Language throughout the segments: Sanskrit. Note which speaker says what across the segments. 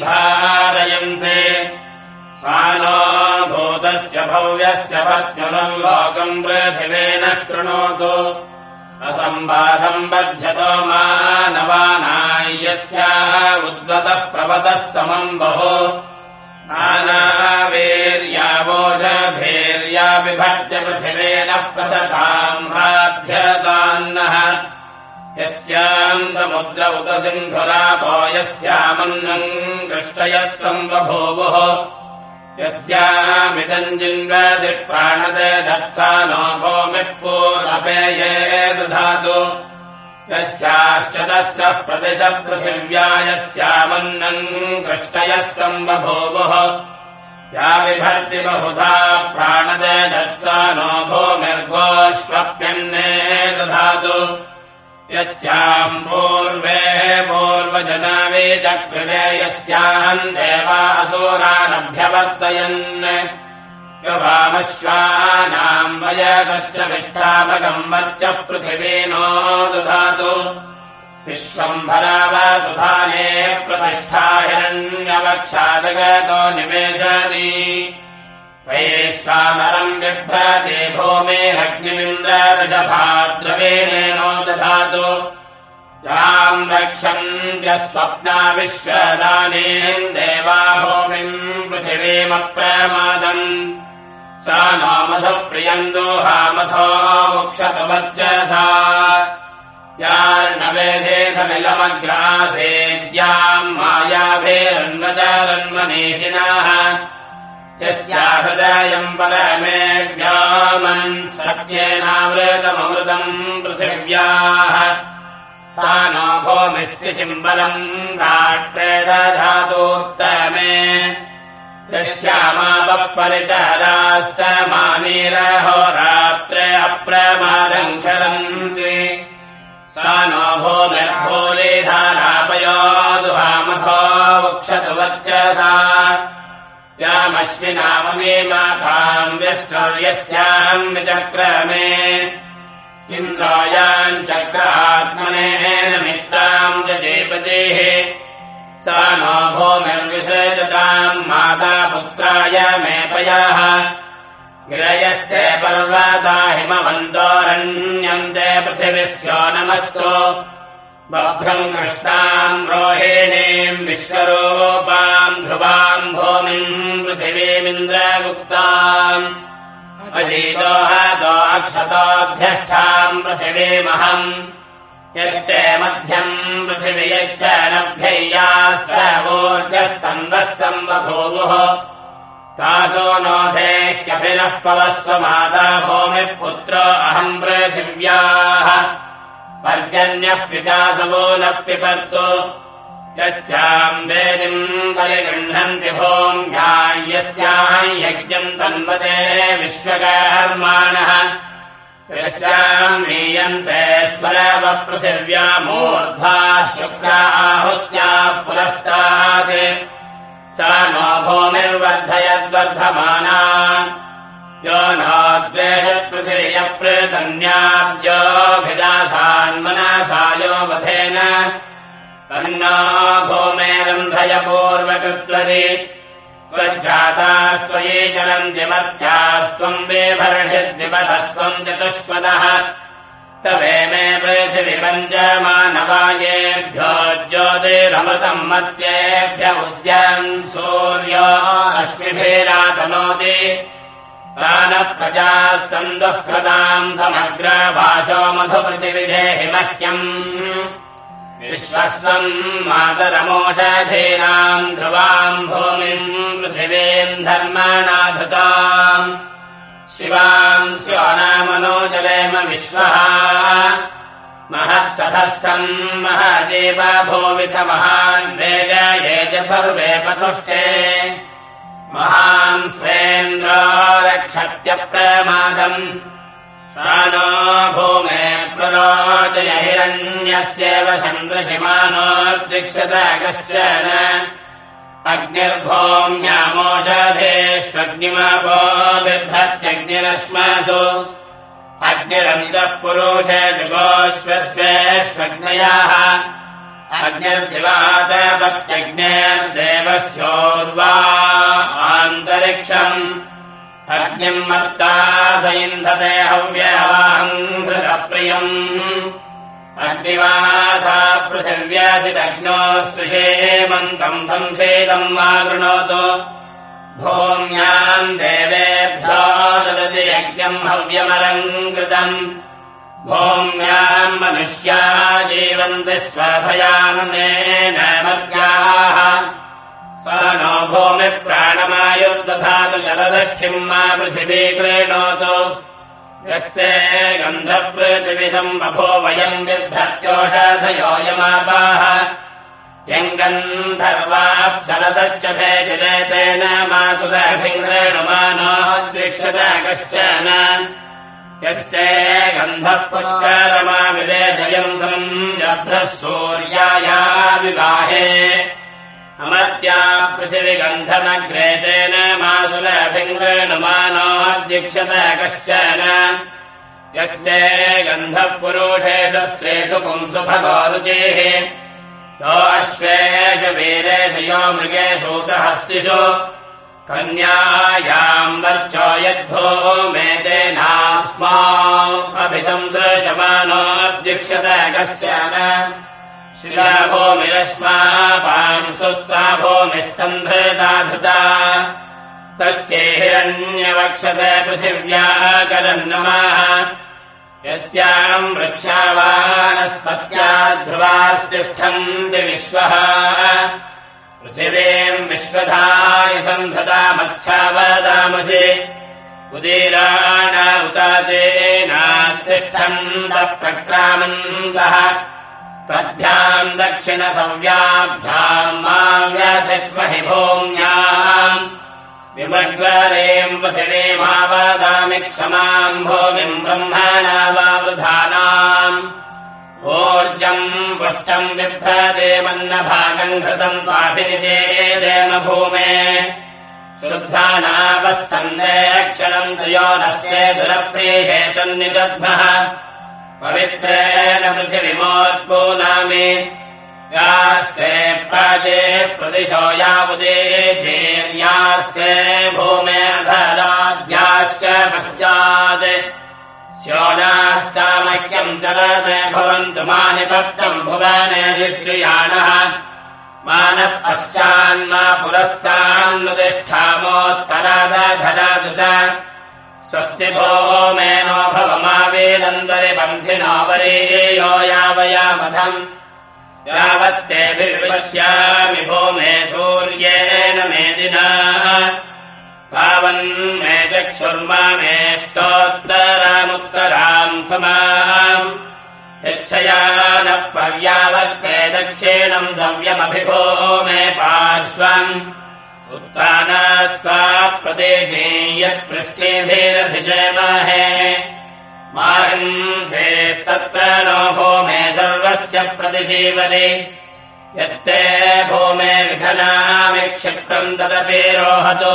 Speaker 1: धारयन्ते। सा नो भूतस्य भव्यस्य पत्युरम् लोकम् पृथिवेन कृणोतु। असम्बाधम् बध्यतो मानवानाय्यस्याः उद्वतः प्रवतः समम् बहु। नानावीर्यावोषधीर्या विभत्य पृथिवेनः प्रसताम् बाध्यतान्नः यस्याम् समुद्र उत सिन्धुरापो यस्यामन्नम् कृष्टयः सम्बभूवुः। यस्यामिदम् जिन्वदिप्राणदे धत्सा नो पूर्वपेये दधातु यस्याश्च दस्रः प्रतिश पृथिव्या यस्यामन्नम् कृष्टयः सम्बभूवुः। या विभर्ति बहुधा प्राणदे धत्सा नो भूमिर्गोष्वप्यन्ने दधातु यस्याम् पूर्वे पूर्वजनावे चक्रे यस्याम् देवासुरानभ्यवर्तयन् यवामश्वानाम् वयकश्च विष्ठामगम् वर्चः पृथिवी नो दधातु। विश्वम्भरावसुधाने प्रतिष्ठा हिरण्यवक्षाजगतो निवेशति वैश्वानरम् बिभ्रति भूमेरग्निमिन्द्रऋषभाद्रवीणेनो दधातु याम् रक्षन्त्यः स्वप्ना विश्वदानीम् देवा भूमिम् पृथिवीमप्रमादम्। सा नो मधुप्रियम् दोहामथो मुक्षतु वर्चसा यार्णवेधे सलिलमग्रासेद्याम् मायाभिरन्वचारन्मनीषिणाः यस्या हृदयम् परमे व्यामन् सत्येनावृतममृतम् पृथिव्याः सा नो भूमिस्तिशिम्बलम् राष्ट्रे दधातोत्तमे यस्यामापः परिचाराः स मानीरहोरात्रे अप्रमादम् शरन्ति सा नो भूमिर्भूलिधारापयो दुहामथो वक्षतु वर्चसा यामश्विनाममे माताम् व्यष्टर्यस्याम् विचक्रमे। इन्द्रायाम् चक्र आत्मनेः निमित्ताम् च जेपतेः सा नो भूमिर्विसृजताम् माता पुत्राय मेपयाः गिरयस्ते पर्वता हिमवन्तोरण्यम् ते पृथिविस्यो नमस्तु बभ्रम् कृष्णाम् रोहिणीम् विश्वरूपाम् ध्रुवाम् भूमिम् पृथिवीमिन्द्रगुप्ताम् अजीतोहतो अक्षतोऽध्यष्ठाम् पृथिवीमहम् यत्ते मध्यम् सम्बभूवुः तासो नोधेह्यभिनः पवस्व माता भूमिः पुत्रो अहम् पृथिव्याः पर्जन्यः पिता सवो न पिबर्तु यस्याम् वेदिम् परिगृह्णन्ति भूम्यायस्याः यज्ञम् तन्वते विश्वकर्माणः। यस्याम् मीयन्ते स्वरवपृथिव्यामूर्ध्वा शुक्रा आहुत्याः पुरस्तात्। सा नो भूमिर्वर्धयद्वर्धमाना। यो नाद्वेषत्पृथिव्यप्रतन्याद्योभिदासान्मनसा तन्ना भूमेरन्धय पूर्वकृत्वदि त्वज्जातास्त्वयि जलम् जिमर्त्यास्त्वम् बेभर्षिद्विपदस्त्वम् चतुष्पदः। तवे मे पृथिविपञ्चमानवायेभ्यो ज्योतिरमृतम् मत्येभ्य उद्यम् सूर्यो अश्मिभिरातनोति प्राणः प्रजाः सन्दुःकृताम् मधुपृथिविधेहि मह्यम् विश्वस्वम् मातरमोषधीनाम् ध्रुवाम् भूमिम् पृथिवीम् धर्मणाधृताम्। शिवाम् स्योनामनोजलेम विश्वः। महत्सधस्थम् महदेव भूमिथ महान् वेग च सर्वे पतुष्टे महान् स्वेन्द्रो रक्षत्यप्रमादम् भूमे प्ररोचय हिरण्यस्येव सन्दृशिमानो द्विक्षत कश्चन अग्निर्भूम्यामोषधेष्वग्निमापो बिभ्रत्यग्निरश्मासु। अग्निरन्तः पुरुषेषु गोष्वस्वेष्वग्नयाः अग्निर्दिवादपत्यग्नेर्देवस्योर्वा आन्तरिक्षम् अग्निम् मत्ता स इन्धते हव्यवाहम् हृतप्रियम् अग्निवासा पृथिव्यासिदग्नोऽस्तुषे मन्तम् संसेदम् मा कृणोतु। भूम्याम् देवेभ्यो ददति यज्ञम् हव्यमलङ्कृतम् भूम्याम् मनुष्या जीवन्ति स्वभयानुनेन मर्याः स नो भूमिप्राणमायुर्दधातु जलदष्टिम् मा पृथिवी क्रीणोतु यस्ते गन्धपृथिविषम् बभो वयम् बिभ्रत्योषधयोयमापाः यम् गन्धर्वाप्सरसश्च भेजलेतेन मासुरभिङ्ग्रेणुमानोद्वीक्षत कश्चन यश्चे गन्धः पुष्करमा विवेशयम् सञ्जभ्रः सूर्याया विवाहे अमर्त्या पृथिविगन्धमग्रेतेन मासुरभिङ्ग्रेणुमानोद्वीक्षत कश्चन। यश्चे गन्धः पुरुषेषु स्त्रेषु पुंसु भगोरुचेः यो अश्वेषु वीरेषु यो मृगेषु हस्तिषु कन्यायाम् वर्चो यद्भो मेदेनास्मा अभिसंसृजमानोऽध्यक्षत कश्चन शिशा भूमिरश्मा पांसुः सा भूमिः सन्धृता धृता। तस्यै हिरण्यवक्षस पृथिव्या करन्नमाः यस्याम् वृक्षावानस्पत्या ध्रुवास्तिष्ठन्ति विश्वः। पृथिवीम् विश्वधाय सन्धता मच्छावदामसि। उदीराण उतासेनास्तिष्ठन्तः प्रक्रामन्तः पद्भ्याम् दक्षिणसंव्याभ्याम् मा व्याधिस्महि भूम्याम्। विमग्वरेम् पृथिवीमावदामि क्षमाम् भूमिम् ब्रह्मणा वा वृधानाम्। ऊर्जम् पुष्टम् बिभ्रदेवन्नभागम् घृतम् पाभिनिषेदेन भूमे। शुद्धानावस्थन्दे अक्षरम् त्रयोनस्य दुरप्रीहेतन्निदध्मः पवित्रेण पृथिविमोत्पूनामि यास्ते प्राचे प्रदिशो यावुदेचेर्यास्ते भूमे अधराद्याश्च पश्चात्। स्योनास्तामह्यम् चलते भवन्तु मानिपत्तम् भुवनेधिश्रियाणः मानः पश्चान्मा पुरस्तान्नुतिष्ठामोत्तरादधरादुत स्वस्ति भो मेनो भवमावेदन्तरि पन्थिनो वरीयो यावयामधम्। यावत्तेभिर्विपश्यामि भूमे सूर्येण मेदिना तावन्मे चक्षुर्मा मे स्तोत्तरामुत्तराम् समाम्। यच्छया नः पर्यावर्ते दक्षिणम् सव्यमभिभो मे पार्श्वम् उत्तानास्त्वा प्रदेशे यत्पृष्ठेभिरधिशमहे माहंसेस्तत्र नो भूमे सर्वस्य प्रतिशीवति यत्ते भूमे विघनामि क्षिप्रम् तदपि रोहतु।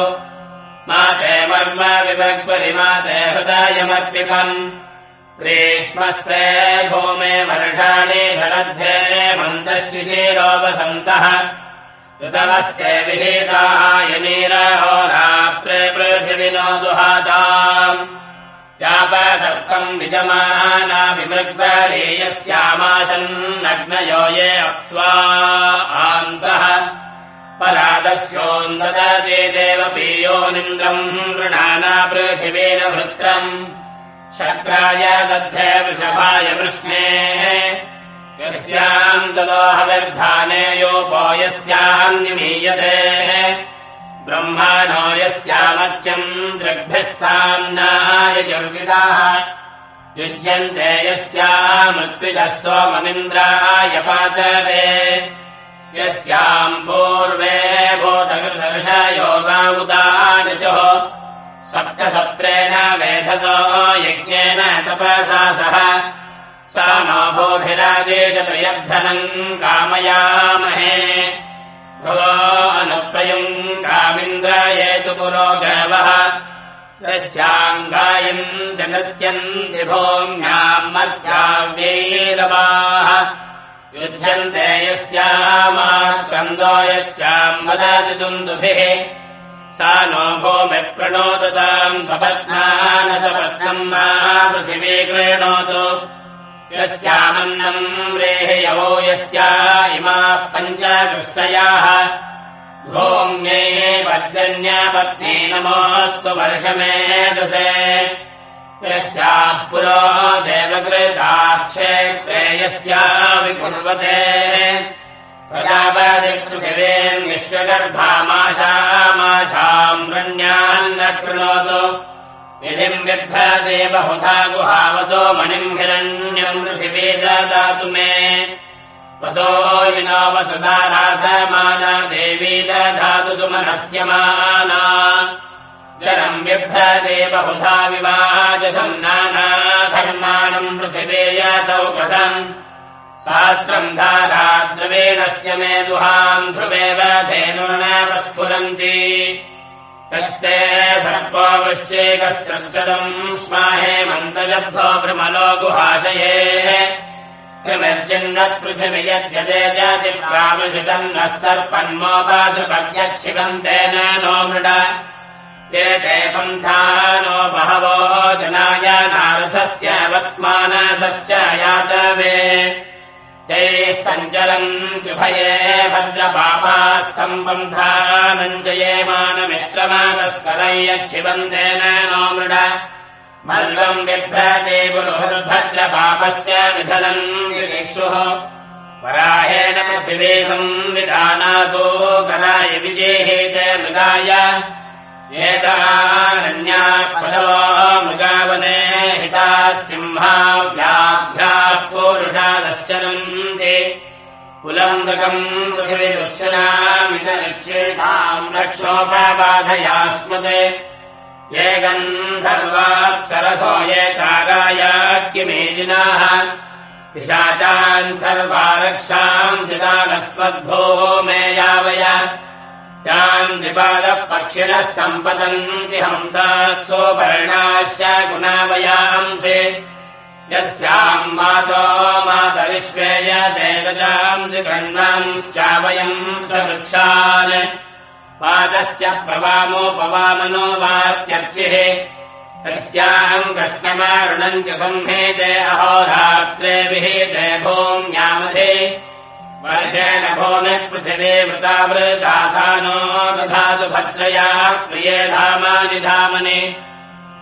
Speaker 1: माते मर्म विभग्वरि माते हृदयमर्पिपम् ग्रीष्मस्ते भूमे वर्षाणि शरद्धे मन्दशिशिरोपसन्तः ऋतमस्ते विहितायनीरहोरात्रे पृथिविनो दुहाताम्। यापसर्पम् विजमाना विमृग्वरीयस्यामासन्नग्नयो ये अप्स्वा आन्तः। परादस्योन्ददते देवपीयोनिन्द्रम् गृणाना पृथिवेन वृत्रम्। शक्राय दध्ये वृषभाय वृष्णेः यस्याम् तदोहविर्धाने योपो यस्याम् निमीयते ब्रह्माणो यस्यामर्त्यम् दृग्भिः साम्नायजुर्विदाः युज्यन्ते यस्यामृत्विजः सोममिन्द्राय पाचवे यस्याम् पूर्वे भूतकृदर्शयोगामुदानचुः सप्तसत्रेण वेधसो यज्ञेन तपसा सह सा नो भूभिरादेशतयद्धनम् कामयामहे। भुवो अनुप्रयुम् कामिन्द्रायेतु पुरोगवः यस्याम् गायन्ति नृत्यन्ति भूम्याम् मर्त्याव्यैरवाः। युध्यन्ते यस्यामाक्रन्दो यस्याम् वदति दुन्दुभिः। सा नो भूमिः प्रणोदताम् सपत्ना न सपत्नम् मा पृथिवी क्रीणोतु यस्यामन्नम् रेहयवो यस्या इमाः पञ्चदृष्टयाः। भूम्यै पर्जन्यपत्नी नमोऽस्तु वर्षमेधसे। यस्याः पुरो देवकृताः क्षेत्रे यस्या विकुर्वते। प्रजापतिपृथिवीम् विश्वगर्भामाशामाशाम् रण्यान्न कृणोतु विधिम् बिभ्रते बहुधा गुहावसो मणिम् हिरण्यम् पृथिवी ददातु मे। वसो विनो वसुधारासमाना देवी दधातु सुमनस्य माना। जलम् बिभ्रते बहुधा विवाजसम् नाना धर्माणम् पृथिवीयसौकसम् सहस्रम् धाराद्रवेणस्य मे दुहाम् ध्रुवेव धेनुर्नव स्फुरन्ति कश्चे सर्पोवश्चेकस्रष्टदम् स्माहे मन्तजब्धो भ्रमलो गुहाशये। कृमिर्जिन्नत्पृथिवि यद्यते जातिप्रावृषितम् नः सर्पन्मोपासुपद्यच्छिवम् तेन नो मृड। एते पन्था नो बहवो जनाय नारथस्य वत्मानसश्च यातवे ते मानमित्रमातस्करम् यच्छिवन्तेन नो मृड मल्लम् बिभ्रते गुरुभद्रपापस्य निधनम् निरीक्षुः वराहेण पृथिवी संविधानासो कराय विजेहेते मृगाय। एतारण्याः पशवो मृगावने हिताः सिंहाव्याघ्राः पूरुषादश्चरन्ति कुलमृगम् पृथिविदुत्सुनामितरक्षेताम् रक्षोपबाधया स्मते ये गन्धर्वात्सरसो ये तारायाक्यमेदिनाः पिशाचान् सर्वा रक्षाम् चिदानस्मद्भोः मे यावय। यान् विपादः पक्षिणः सम्पतन्ति हंसाः सोपर्णाश्च गुणावयांसि यस्याम् वातो मातरिष्वेयते रजांसि गण्वांश्चावयम् स्ववृक्षान् पादस्य प्रवामोपवामनो वात्यर्चिः। तस्याम् कृष्णमारुणम् च संहेते अहोरात्रे विहेते भूम्यामधे वर्षेण भूमिः पृथिवी वृतावृतासानो दधातु भद्रया प्रिये धामानि धामनि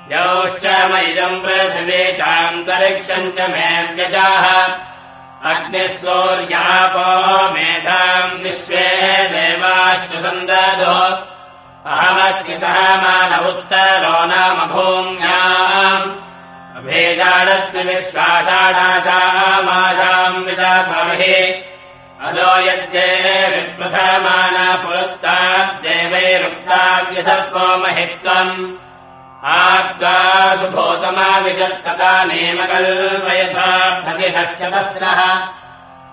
Speaker 1: योश्च मयिदम् पृथिवी चान्तरिक्षम् च मे व्यजाः। अग्निः सूर्यापो मेधाम् विश्वे देवाश्च सन्दधो। अहमस्मि उत्तरो नाम भूम्याम्। अभेषाडस्मि विश्वाषाढाशामाशाम् विशासाहि अदो यद्ये विप्रथमाना पुरस्ताद्देवैरुक्ताव्यसर्पो महित्वम् सुभूतमा विशत्तता नेमकल्पयथा प्रतिशश्चतस्रः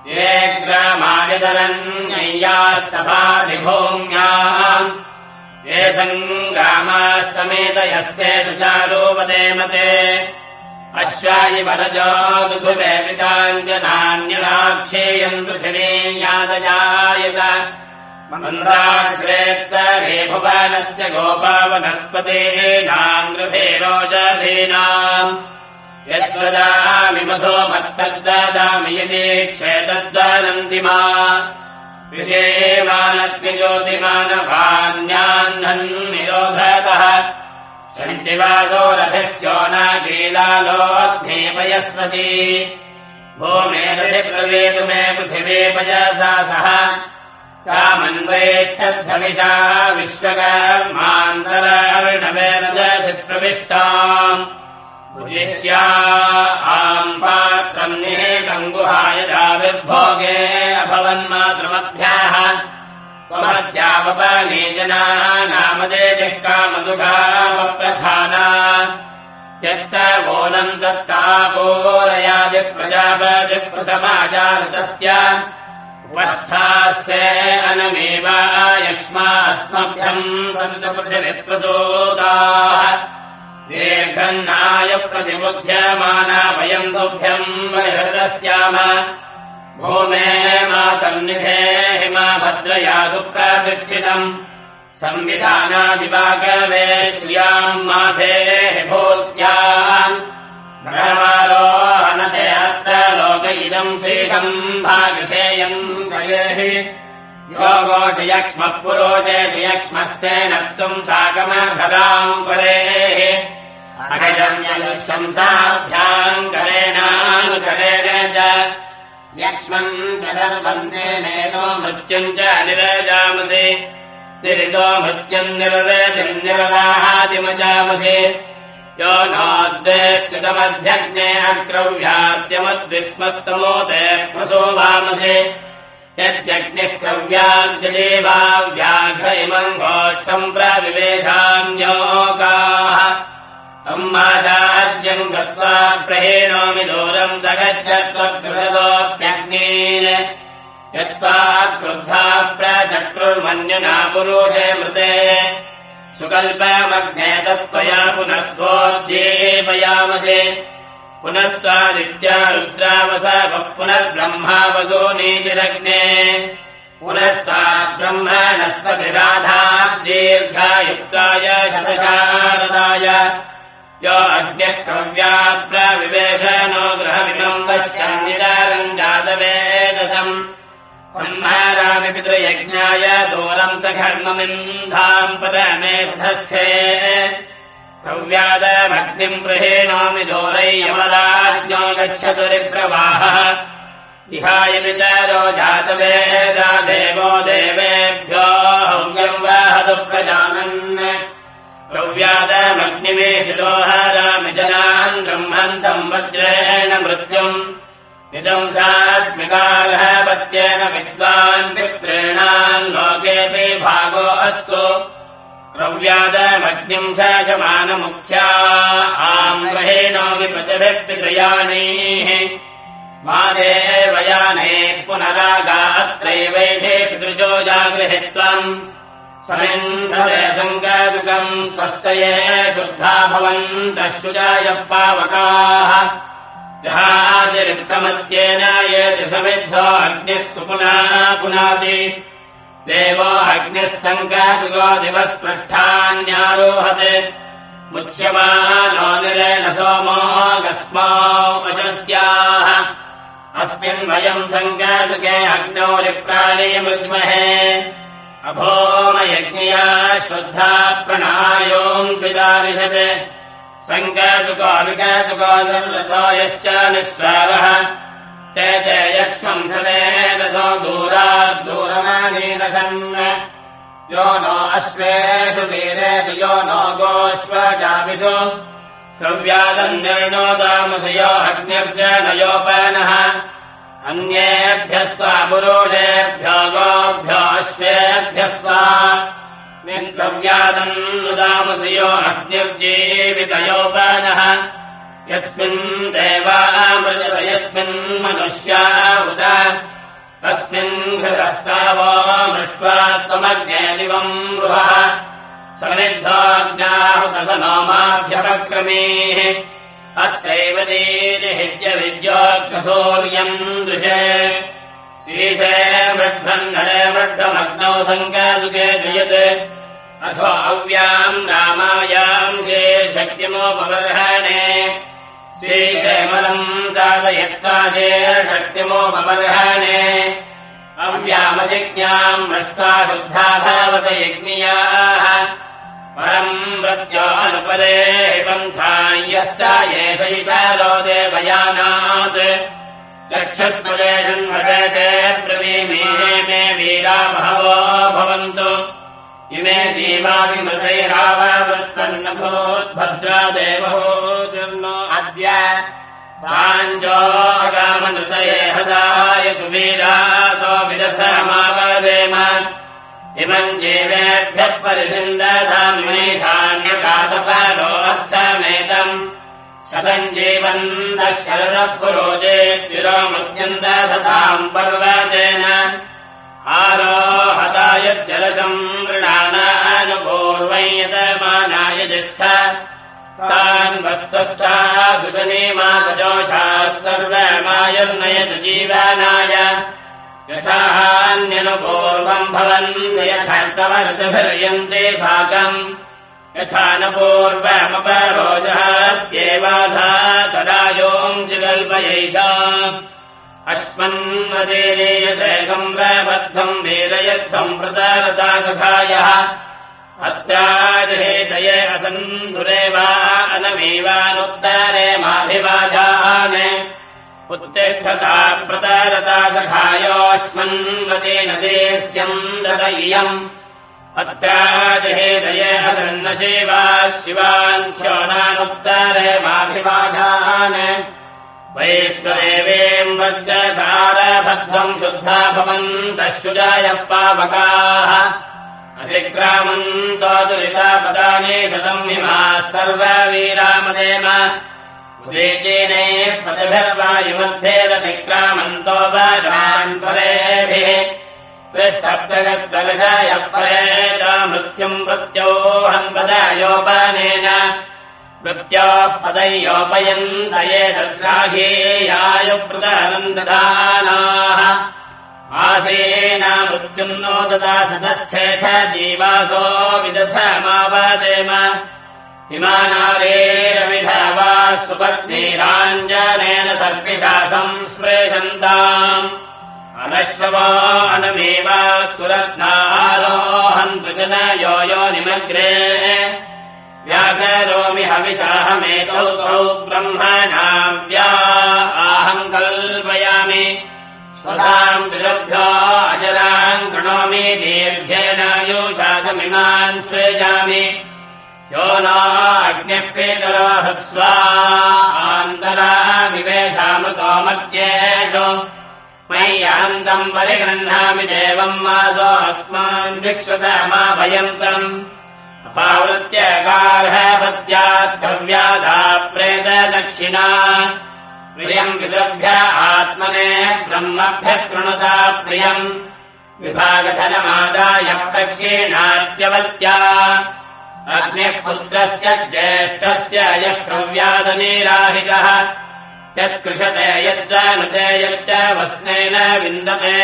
Speaker 1: ये ग्रामादितरन्यय्याः सभाधिभूम्याम् ये सङ्ग्रामाः समेतयस्ते सुचारोपदे मते अश्वायि वरजो दुधुवे विताञ्जनान्यणाक्षेयम् पृथिवी यादजायत मन्द्राग्रेत्तरे भुवनस्य गोपावनस्पतेनाङ्गृभेरोषधीनाम् यद्वदामि मधो मत्तद्ददामि यदीक्षेतद्वनन्ति मा। विषेमानस्मि ज्योतिमानभान्याह्नन् निरोधतः सन्ति वासोरभिस्यो नागीलालोऽग्नेपयस्वती। भूमेरधिप्रवेतु मे पृथिवी पयसा सह कामन्वयेच्छद्धविषा विश्वकर्मान्तरार्णवेरजसि प्रविष्टाम् भुजिष्या आम् पात्रम् निहेतम् गुहायदाविर्भोगे अभवन्मातृमद्भ्याः त्वमस्यावपाने जनाः नामदेतिः कामदुघावप्रधाना यत्तवोलम् दत्तापोलयादिप्रजापतिः प्रथमाजातस्य उपस्थास्ते अनमेव यक्ष्मा अस्मभ्यम् सन्तु पृथिविप्रसूताः। दीर्घन्नाय प्रतिबुध्यमाना वयम् तुभ्यम् वयहृदस्याम भूमे मातन्निधे हिमा भद्रया सुप्रतिष्ठितम् संविधानादिवाकवे श्रियाम् माधेः भूत्याम्। भगवारोहनते अर्थलोक इदम् दयेः योगोषयक्ष्मः पुरोषेषयक्ष्मस्तेन त्वम् सागमधराम् परेः अहजन्यनुशंसाभ्याम् करेणानुकरेण च। यक्ष्मम् सर्वन्तेनेतो मृत्युम् च निरजामसि। निरितो मृत्युम् निर्वेदिम् निर्वाहादिमजामसि। यो नोद्वेष्टितमध्यग्ने अक्रव्याद्यमद्विस्मस्तमोदे प्रसोभामसि यद्यग्निः क्रव्याद्यदेवा व्याघ्र इमम् गोष्ठम् प्रविवेशान्योगाः तम् आचार्यम् गत्वा प्रहेणोमि दूरम् स गच्छत्वत्सृहतोऽप्यग्नीन् यत्त्वा क्रुद्धा प्रचक्रुर्मन्युना पुरुषे मृते। सुकल्पमग्ने तत्त्वया पुनस्त्वोद्दीपयामसे पुनस्त्वादित्या रुद्रावसवः पुनर्ब्रह्मावसो नीतिरग्ने। पुनस्त्वाद्ब्रह्मणस्पतिराधा दीर्घायुक्ताय शतशारदाय। यो अग्न्यः क्रव्यात् प्रविवेशनो गृहमिमम् पश्यानिदारम् जातवेदसम्। ब्रह्मारामि पितृयज्ञाय दूरम् स घर्ममिन्धाम् परमे सधस्थे क्रव्यादमग्निम् गृहेणामि दोरै यमलाज्ञो गच्छतु रिप्रवाहः। इहाय विचारो जातवेदा देवो देवेभ्यो हव्यम् वाहतु प्रजानन् प्रव्यादमग्निमेषिलोहारामि जनान् ब्रह्मन्तम् वज्रेण मृत्युम्। निदंसास्मिकालः पत्येन विद्वान् क्रव्यादमग्निम् शासमानमुख्या। आम् ग्रहेणो विपतिभिः पितृयानीः। मादेवयाने पुनरागा अत्रैवैधे पितृशो जागृहित्वम्। समिन्धरे सङ्गादुकम् स्वस्तये शुद्धा भवन्तः शुजायः पावकाः जहादिरिप्रमत्येन येति समिद्धो अग्निः सुपुना पुनाति देवो अग्निः सङ्गासुगो दिवस्पृष्ठान्यारोहते। मुच्यमानो निरेण सोमो गस्मौ अशस्त्याः अस्मिन् वयम् सङ्गासुके अग्नौ रिप्राणे मृज्महे। अभोमयज्ञया शुद्धा सङ्गासुको विकासुको निर्रथो यश्च निःस्वावः ते ते यक्ष्मम् सवेदसो दूराद्दूरमानीनसन् यो नो अश्वेषु वीरेषु यो नो गोष्वजामिषु निर्णोदामसु यो नयोपनः अन्येभ्यस्त्वा पुरुषेभ्यो गोभ्यो अश्वेभ्यस्त्वा। नुदामसि यो अग्निर्जीवितयोपनः यस्मिन् देवामृत यस्मिन् मनुष्या उत। तस्मिन् हृदस्तावो मृष्ट्वा त्वमग्ने दिवम् रुहः समिद्धोऽग्नाहुतस नोमाभ्यपक्रमीः अत्रैव दीदिहित्यविद्योऽग्रसूर्यम् दृशे मृड्ढमग्नौ सङ्गासुके जयत्। अथो अव्याम् रामायाम् शेर्शक्तिमोपबर्हणे श्रीशैमलम् चादयत्वाशेर्शक्तिमोपबर्हणे अव्यामसिज्ञाम् मृष्टा शुद्धा भावत यज्ञियाः। परम् मृत्योऽनुपरे पन्था यस्ता येषयितारो देवयानात्। चक्षुस्मदेशन्वदते ब्रवीमे मे वीरा बहवो भवन्तु इमे जीवाभिमृतैराववृत्तन्न भूद्भद्रा देवो अद्य प्राञ्जोगामनृतये हसाय सुवीरासो विरथमावेम इमम् जीवेभ्यः अर्थमेतम् शतम् जीवन्तः शरदः पुरोजे स्थिरो मृत्यन्तसताम् पर्वतेन। आरोहताय जलसम् मृणानानुपूर्वम् यतमानाय जिस्थ तान् वस्तुश्चा सुजनीमा सजोषाः सर्वमायुर्नयतु जीवनाय। यथाहान्यनुपूर्वम् भवन्ति यथार्थवर्तभिर्यन्ते साकम्। यथा न पूर्वमपरोजहात्येवाधा तदायोंसि कल्पयैषा अश्वन्वदेयते सम्प्रबद्धम् वीरयद्धम् प्रतारता सखायः अत्राजहेतये असन्धुरे वा अनमेवानुत्तरे माभिवाजान्। उत्तिष्ठता प्रतारता सखायोऽस्मन्वते नदेस्यम् दद इयम्। अत्राजहेतये असन्न शिवा शिवान् शोनानुत्तरे माभिवाजान्। वैश्वदेवेम् वर्चसारभद्रम् शुद्धा भवन्तः शुजायः पावकाः अधिक्रामन्तो दुरितापदानि शतम् पतिभिर्वायुमद्भिरतिक्रामन्तो वरान् परेभिः। त्रिसप्तगद्वर्षायः परेण मृत्युम् प्रत्योऽहम् पदायोपानेन। मृत्योः पदैयोपयन्तये दग्राह्येयायुप्रदानम् ददानाः आसेना मृत्युम् नो ददा सदस्थेथ जीवासो विदधमावदेम इमानारेरमिधावा सुपत्नीराञ्जनेन सर्पिषा संस्पृशन्ताम्। अनश्ववा अनमेवा सुरत्नारोहन्तु जन यो यो निमग्रे व्याकरोमि हविषाहमेतौ तौ आहम् कल्पयामि स्वधाम् पितृभ्यो अजराम् कृणोमि दीर्घेनायुशासमिमान् सृजामि। यो नाग्निः पेतरो हत्स्वा आन्तराविवेशामृतो मध्येषु मय्यहन्तम् परिगृह्णामि देवम् मासो अस्मान् विक्षुतमा भयन्तम् अपावृत्यगार्हपत्याद्गव्याधा प्रेतदक्षिणा प्रियम् पितृभ्य आत्मने ब्रह्मभ्यः कृणुता प्रियम्। विभागधनमादाय प्रक्षीणात्यवत्या। अग्निः पुत्रस्य ज्येष्ठस्य यः क्रव्यादनीराहितः यत्कृशते यद्वानुते यच्च वस्नेन विन्दते।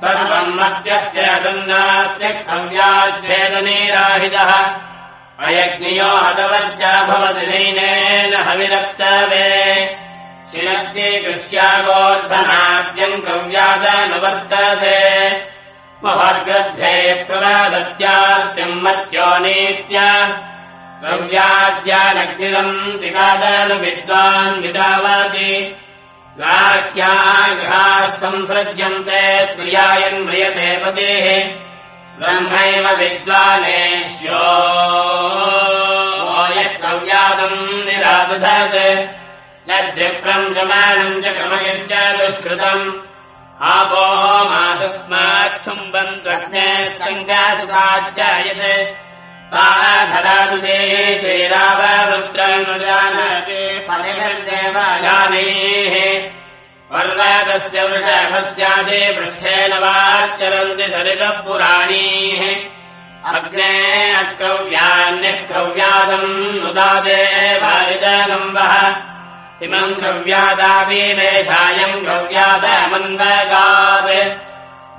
Speaker 1: सर्वम् मत्यस्य दुन्नास्ति क्रव्याच्छेदनीराहितः अयज्ञयो हतवर्चा भवति नैनेन हविरक्तवे। शिरत्ये कृष्यागोर्धनाद्यम् क्रव्यादनुवर्तते महर्ग्रद्धे प्रवादत्यार्त्यम् मत्यो नीत्य। क्रव्याद्यानग्निलम् तिकादानुविद्वान् विदावाति ग्राह्याग्रहाः संसृज्यन्ते स्त्रियायन्म्रियते पतेः। ब्रह्मैव विद्वानेश्यो यः निरादधत् यद्विप्रम् शमानम् च क्रमयच्च दुष्कृतम्। आपोः मातस्माच्छुम्बन् त्वग्नेः सङ्गासुताच्च यत् पाधरादु ते चेराववृत्रनुजानते पतिभिर्देवजानेः पर्वतस्य वृषभस्यादि पृष्ठेन वाश्चरन्ति पुराणीः अग्ने अक्रव्यान्यः क्रव्यादम् नुदादे वारिजगम्बः इमम् क्रव्यादावीमेषायम् क्रव्यादमन्वगात्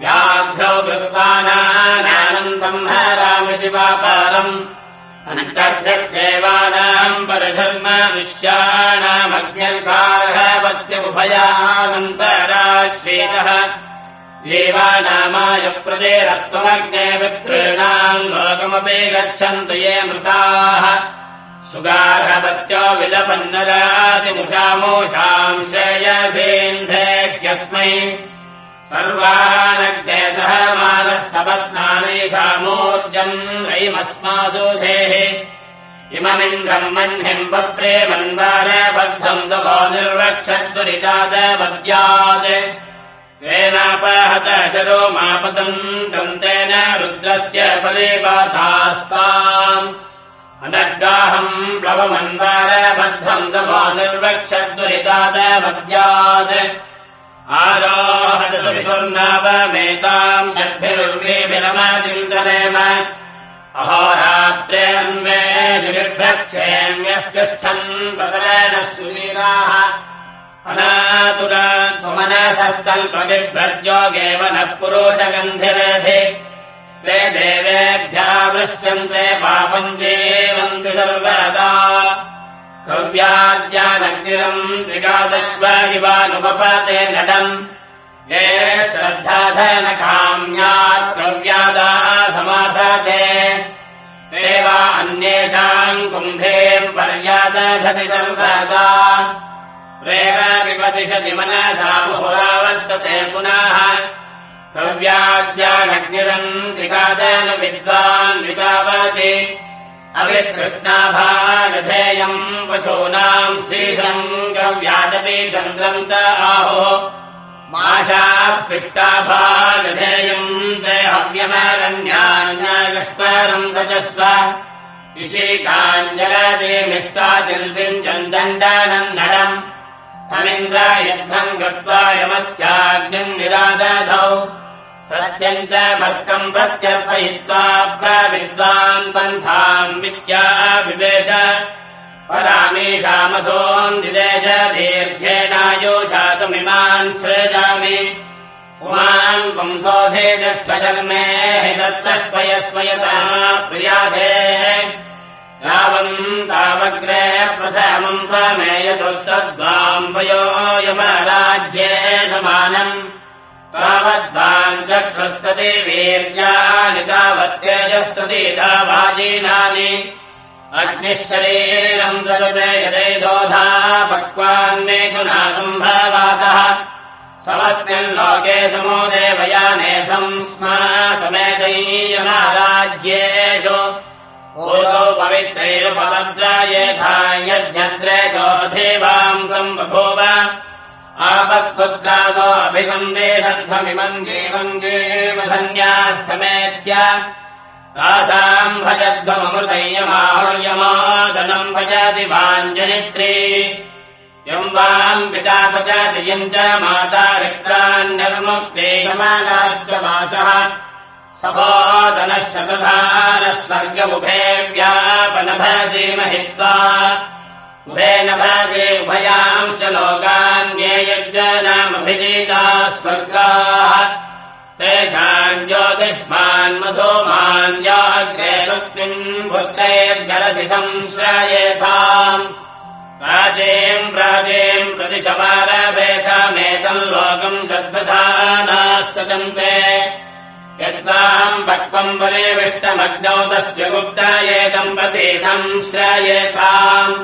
Speaker 1: व्याघ्रौ कृत्वानानन्तम् हरामि शिवापारम्। अन्तर्धर्देवानाम् परधर्म जीवानामाय वितॄणाम् लोकमपि गच्छन्तु ये मृताः। सुगार्हपत्यो विलपन्नरातिमुषामोषाम् श्रेयसेन्धे ह्यस्मै। सर्वानग्ने सह मानः सपत्नानैषामोर्जम् रयिमस्मासोधेः इममिन्द्रम् मह्निम् बप्रेमन्वारबद्धम् तपो निर्वक्षद्दुरितादवद्यात् तेनापहत शरो मापतम् तम् तेन रुद्रस्य परिपातास्ताम् अनर्गाहम् प्लवमन्वारबद्धम् तपो निर्वक्षद्दुरितादवद्यात् आरोहदसुविपुर्नावमेताम् षड्भिरुर्वीभिरमादिम् दरेम अहोरात्रेऽन्वेष बिभ्रक्षेम्यस्तिष्ठन् प्रतरेण सुवीराः। अनातुरा सुमनसस्तल्पबिभ्रज्योगेव नः पुरुषगन्धिरधि ते देवेभ्यः दृश्यन्ते पापम् जीवन्ति सर्वदा कव्याद्यानग्निरम् त्रिगादश्व इवानुपपते नटम् ये श्रद्धाधनकाम्यात् कव्यादाः समासते अन्येषाम् कुम्भेम् पर्यादधति सर्वदा प्रेम विपतिशति मनसा मुहुरावर्तते पुनः। कव्याद्यानग्निरम् त्रिगादन विद्वान् वितावति अविकृष्णाभागधेयम् पशूनाम् श्रीशम् कव्यादपि चन्द्रन्त आहो। माशाः पृष्टाभागधेयम् ते हव्यमरण्यान्यायुष्कारम् सजस्व। विषीकाञ्जलदेमिष्टातिर्विञ्जम् दण्डानम् नडम् तमिन्द्र यद्धम् गत्वा यमस्याग्निम् निरादधौ। प्रत्यञ्च भर्कम् प्रत्यर्पयित्वा प्रविद्वान् पन्थाम् विद्या विवेश। परामीषामसोम् विदेश दीर्घेणायुशासमिमान् सृजामि। उमान् पुंसोधे दष्टजन्मे हि दत्तः प्रियाधे। यावम् तावग्रे प्रथमम् समेयतुस्तद्वाम् वयो यमराज्ये समानम्। चक्षुस्तति वीर्यानि तावत्येजस्तति दावाजीनानि अग्निः शरीरम् सरुते यदैधोधा पक्वान्मेथुना सम्भवातः। समस्मिन् लोके समो देवयाने संस्मा समेतैयमाराज्येषु पूर्वौ पवित्रैरुपभद्रायेथा यज्ञद्रे गोधेवाम् सम्बभूव आपस्पुत्रासो अभिसन्देशध्वमिमम् जीवम् समेत्य। तासाम् भजध्वममृतय्यमाहुर्यमादनम् भजति वाञ्जनित्री। यम् वाम् पिता पचति यम् च माता रिक्तान्यर्मुक्ते समानाच्च वाचः सपोदनः शतधारः स्वर्गमुभे व्यापनभासि महित्वा उभे नभासे उभयांश्च लोकान्येयज्जनामभिजीताः स्वर्गाः तेषाम् ज्योतिष्मान्मधूमान्याग्रे तस्मिन् पुत्रैर्जलसि संश्रयेथाम् प्राचीम् प्राचीम् प्रतिशमारभेथामेतम् लोकम् श्रद्धानाः सचन्ते यद्वाहम् पक्वम् परिविष्टमग्नौ तस्य गुप्तायेतम् प्रति संश्रयेथाम्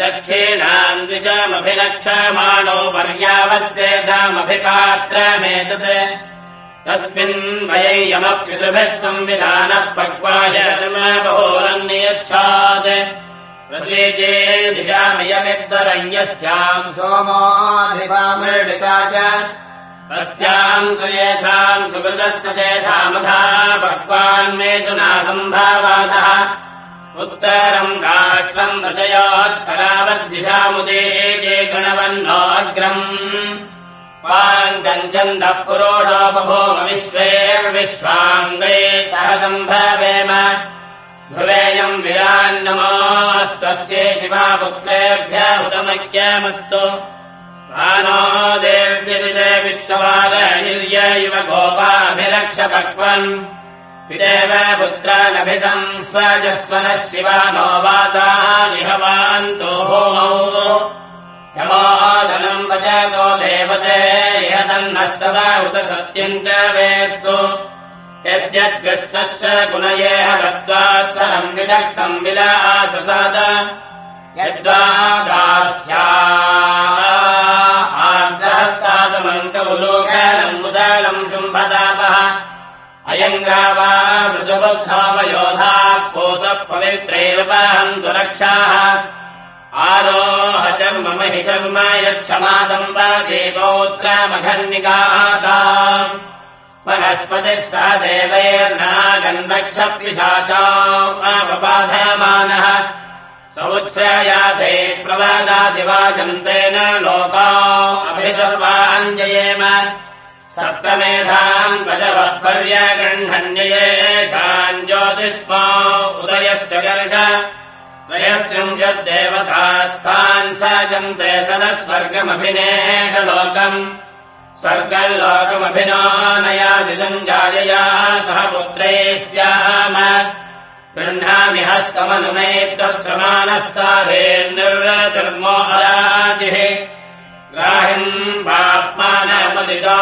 Speaker 1: दक्षिणाम् दिशमभिलक्षमाणो पर्यावत्तेजामभिपात्रमेतत् तस्मिन् वयैयमप्युतुभिः संविधानः पक्वाय समबहोरन्यच्छात् प्रतीचे दिशामियमित्तरय्यस्याम् सोमोऽधिपामृडिका च तस्याम् सुयेषाम् सुकृतस्य चेथामधा पक्वान्मेतुना सम्भावातः उत्तरम् राष्ट्रम् रचयोत्तरावद्दिशामुदे चे गणवन्नोऽग्रम्। वाङ्गच्छन्दः पुरोषोपभोम विश्वेर्विश्वाङ्गे सह सम्भवेम। ध्रुवेयम् विरान्नमोऽस्त्वस्ये शिवापुत्रेभ्य उदमक्यमस्तु नो देव्यनिते विश्ववादनिर्य इव गोपाभिरक्षपक्वम् पितेव पुत्रानभिसंस्वजस्वनः शिवा नो भूमौ। यमोदनम् वचतो देवते इह तन्नस्तव उत सत्यम् च वेत्तु। यद्यत्कृष्णस्य गुणयेह गत्वात्सरम् विषक्तम् विलाससाद। यद्वा दास्या अयम् गावा मृजुबुद्धावयोधाः पोतः पवित्रैरुपहम् दुरक्षाः। आरोह चर्म महि शर्म यच्छमादम्बादे पौत्रमघन्निकाता वनस्पतिः सह देवैर्नागन्धक्षपिशाचापबाधमानः समुच्छ्रयाते प्रवादादिवाचन्तेन लोका अभिसर्वाञ्जयेम सप्तमेधाम् प्रजवः पर्यगृह्णन्ययेषाम् ज्योतिष्मा उदयश्च गर्ष। स्तान् स जन्ते सदः स्वर्गमभिनेष लोकम्। स्वर्गल्लोकमभिना नयासि सञ्जायया सह पुत्रे स्याम गृह्णामि ग्राहिम् पाप्मानमदितो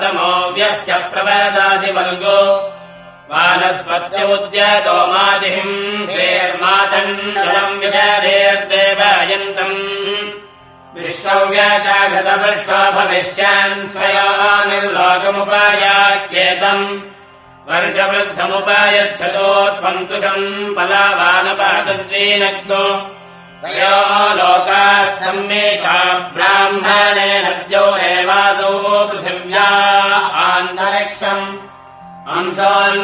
Speaker 1: आयामतमोऽव्यस्य प्रवेदासि वल्गो। वानस्पत्य उद्यतो माजिहिम् शेर्मातण्डलम् विषधेर्देवायन्तम् विश्वव्याचाघतपृष्ठो भविष्यान् सयानिर्लोकमुपायाख्येतम्। वर्षवृद्धमुपायच्छतोत्पन्तुषम् पलावानपातद्वीनग्नो तयो लोकाः सम्मेता ब्राह्मणेन द्यौरेवासो पृथिव्या आन्तरिक्षम्। अंशान्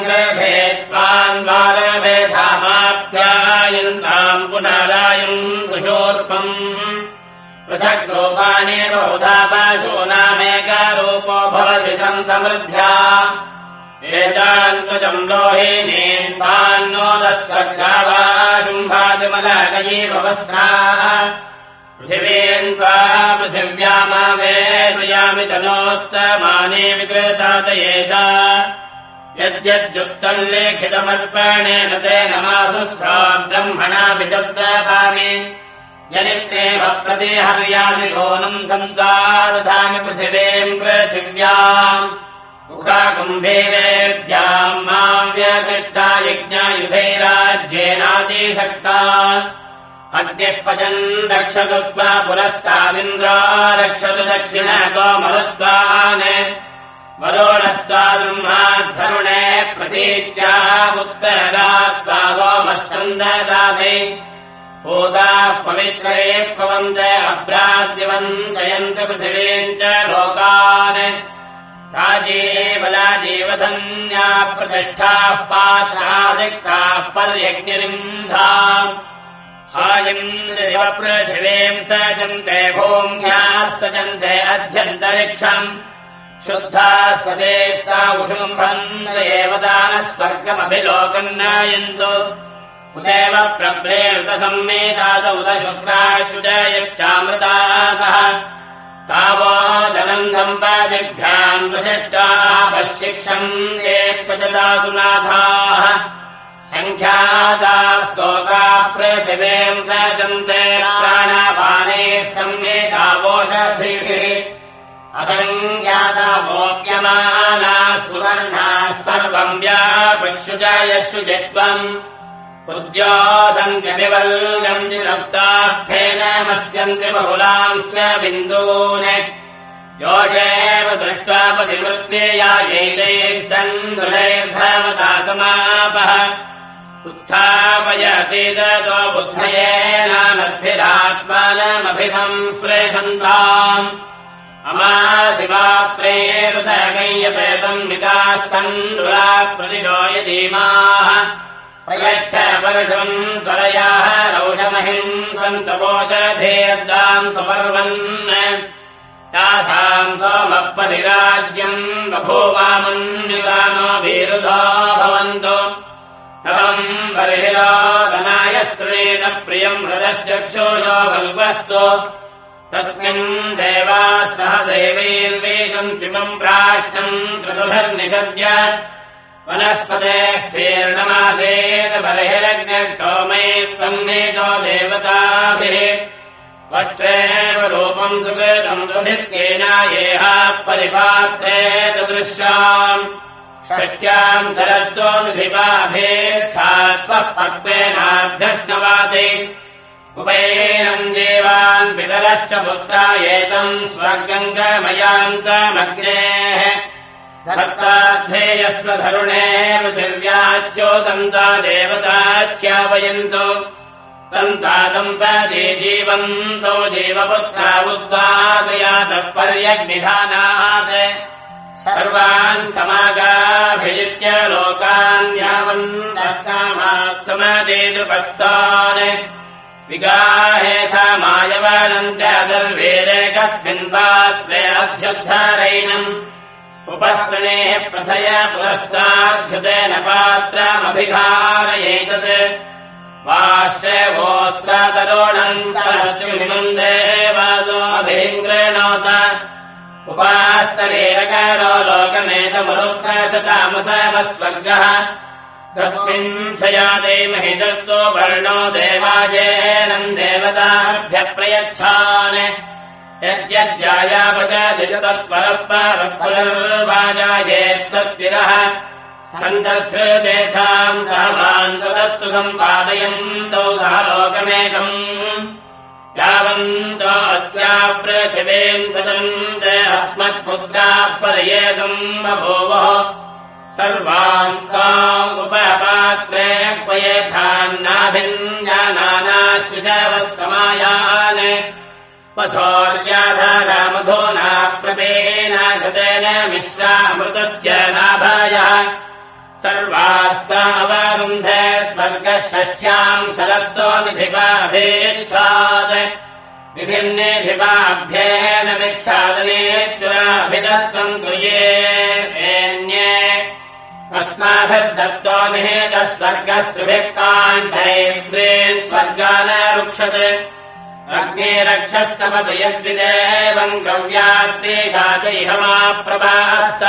Speaker 1: बालभेधामाप्यायन्ताम् पुनरायम् कुशोर्पम् पृथक् रूपाणि बहुधापाशो नामेकारूपो भवसि संसमृद्ध्या। एतान्त्वचम् पृथिवीन्त्वा पृथिव्यामावेशयामि तनोः समाने विकृतात एषा यद्यद्युक्तम् लेखितमर्पणेन तेन मासुस्रा ब्रह्मणा विदद्दामि जनित्येव प्रतिहर्यासि सोनम् सन्त्वा दधामि पृथिवीम् पृथिव्याम् व्यतिष्ठा यज्ञायुधैराज्येनातिशक्ता अग्निः पचन् रक्षतु त्वा पुरस्तादिन्द्रा रक्षतु दक्षिणतो मरुत्वान् वरोणस्त्वादुर्माद्धरुणे प्रतीच्याः उत्तरात्वा सोमः सन्ददाते भूताः पवित्रये पवन्त अभ्राद्यवन्तयन्ति पृथिवीम् च लोकान् ताजीवलाजीवधन्या प्रतिष्ठाः पात्रादिक्ताः पर्यज्ञनिन्धा पृथिवीम् स जन्ते भूम्याः सजन्ते अध्यन्तरिक्षम्। शुद्धाः सदेस्ता एव दानः स्वर्गमभिलोकम् नायन्तु उदेव प्रभ्रेणुतसंमेतास उत शुक्राशु तावोदनम् दम्पादिभ्याम् प्रशिष्टापशिक्षम् ये त्वचदासु नाथाः सङ्ख्यादास्तोकाः पृथिवीम् स जन्ते प्राणापाने सम्येतावोषधिभिः असङ्ख्यातावोप्यमानाः सुवर्णाः सर्वम् व्यापश्युजायशु चित्वम् उद्योधन्त्यपिवल्गम् निरप्तार्थेन मस्यन्ति बहुलांश्च बिन्दून् योषेव दृष्ट्वा प्रतिवृत्तेयायैतैस्तन्नैर्भवता समापः। उत्थापयसीदतो बुद्धयेनानद्भिरात्मानमभिसंस्पृशन्ताम् अमाशिवात्रैरुदगय्यते तन्मितास्तन्नुरा प्रदिशो यदीमाः प्रयच्छ परशुम् त्वरयाः रौषमहिम् सन्तपोषधेर्दाम् त्वपर्वन् तासाम् सोमः परिराज्यम् बभूवामन्युगानो भीरुधा भवन्तु। नवम् बर्हिरादनाय स्त्रीण प्रियम् हृदश्चक्षुषो वल्वस्तु तस्मिन् देवाः सह दैवैर्वेशन्तिमम् प्राष्टम् क्रतुभिर्निषद्य वनस्पते स्तीर्णमासेत बर्हिरग्नष्टोमैः सन्नितो देवताभिः वष्ट्रेव रूपम् सुकृतम् सुधित्येनायेह परिपात्रे दृश्याम् षष्ट्याम् शरत्सो निधिपाभेच्छा स्वः पक्वेनाभ्यश्नवाति उपैनम् जीवान् पितरश्च पुत्रा एतम् धर्ताध्येयस्वधरुणे पृथिव्याच्योदन्ता जीवन्तो जीवपुत्रा उद्वासयातः पर्यग्निधानात् सर्वान् समागाभिजित्य लोकान् यावन्तः कामाः समदेदुपस्तान् विगाहेथा मायवानम् च दर्वेरेकस्मिन् पात्रे अध्युद्धारैणम् उपस्तृणेः प्रथय यज्ञमिमम् देवासोऽभिङ्ग्रेणोत उपास्तरेकरो लोकमेतमरुप्रसतामसव स्वर्गः तस्मिन् महिषस्सो वर्णो देवाजेनम् देवताभ्यप्रयच्छान् यद्यज्जायापगदितत्परपरपुनर्वाजायेत्तत्विरः सन्तत्सृतेषाम् सहवान्तदस्तु सम्पादयन्तौ सह लोकमेकम्। यावन्तो अस्या पृथिवीम् सजन्त अस्मत्पुत्राः पर्ये सम्बभूवः। सर्वांस्ता उपपात्रे शिशवः समायान् वसौर्याधारामधोना प्रपेना घृतेन मिश्रामृतस्य नाभायः। सर्वास्तावरुन्धे स्वर्गषष्ठ्याम् शरत्सो विधिपाभेच्छात् विधिन्नेधिपाभ्येन विच्छादनेश्वराभिदस्वन्तु ये अस्माभिर्दत्तो स्वर्गस्त्रिभिः काण्ठैन्द्रेन् स्वर्गा न रुक्षत् अग्ने रक्षस्तमतु यद्विदेवम् गव्याद्वेषा चैहमाप्रभास्त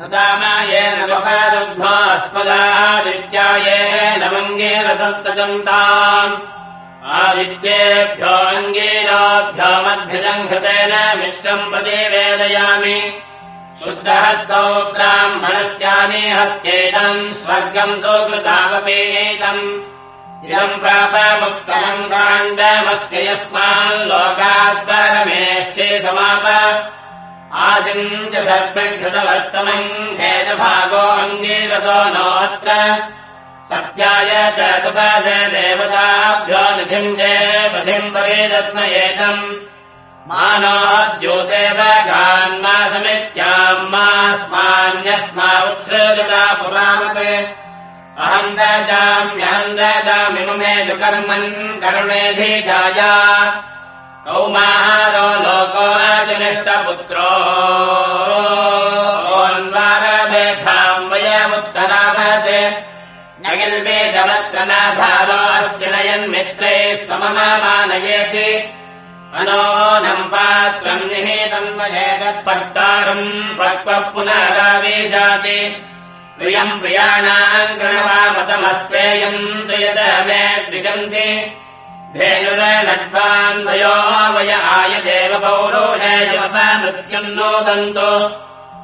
Speaker 1: नुदामायेन वपारुद्ध्वास्पदादित्यायेन मङ्गेरसस्तजन्ताम् आदित्येभ्यो अङ्गीराभ्योमद्भिदम् घृतेन मिश्रम् प्रति वेदयामि शुद्धहस्तौ ब्राह्मणस्यानेहत्येतम् स्वर्गम् सोऽकृतावपेतम् इदम् प्रापमुक्तमम् काण्डमस्य यस्माल्लोकात् परमेष्ठे समाप। आसिम् च सर्पिर्घृतवत्समम् हे च भागो अङ्गीरसो नोऽत्र सत्याय च तुपस देवताभ्यो निधिम् च पथिम् परे दत्मयेतम् मानोद्योतेवगान्मासमित्याम् मास्मान्यस्मा उत्सृजता पुरामते अहम् दजाम्यहम् ददामिमुमे दुकर्मन् करुणेऽधिजाया कौमाहारो लोको अजनिष्टपुत्रो ओन्वारभेथाम् वयमुत्तराभत् न गिल्बेशमत्र नाधारो अस्ति नयन्मित्रैः सममानयेति अनोनम् पात्रम् निहेतम् वयेतत्पक्तारम् पक्वः पुनरावेशाति प्रियम् प्रियाणाम् गृणवामतमस्तेयम् प्रियत मे द्विषन्ति। धेनुरनड्वान्वयो वय आय देव पौरोषयमृत्युम् नोदन्तो।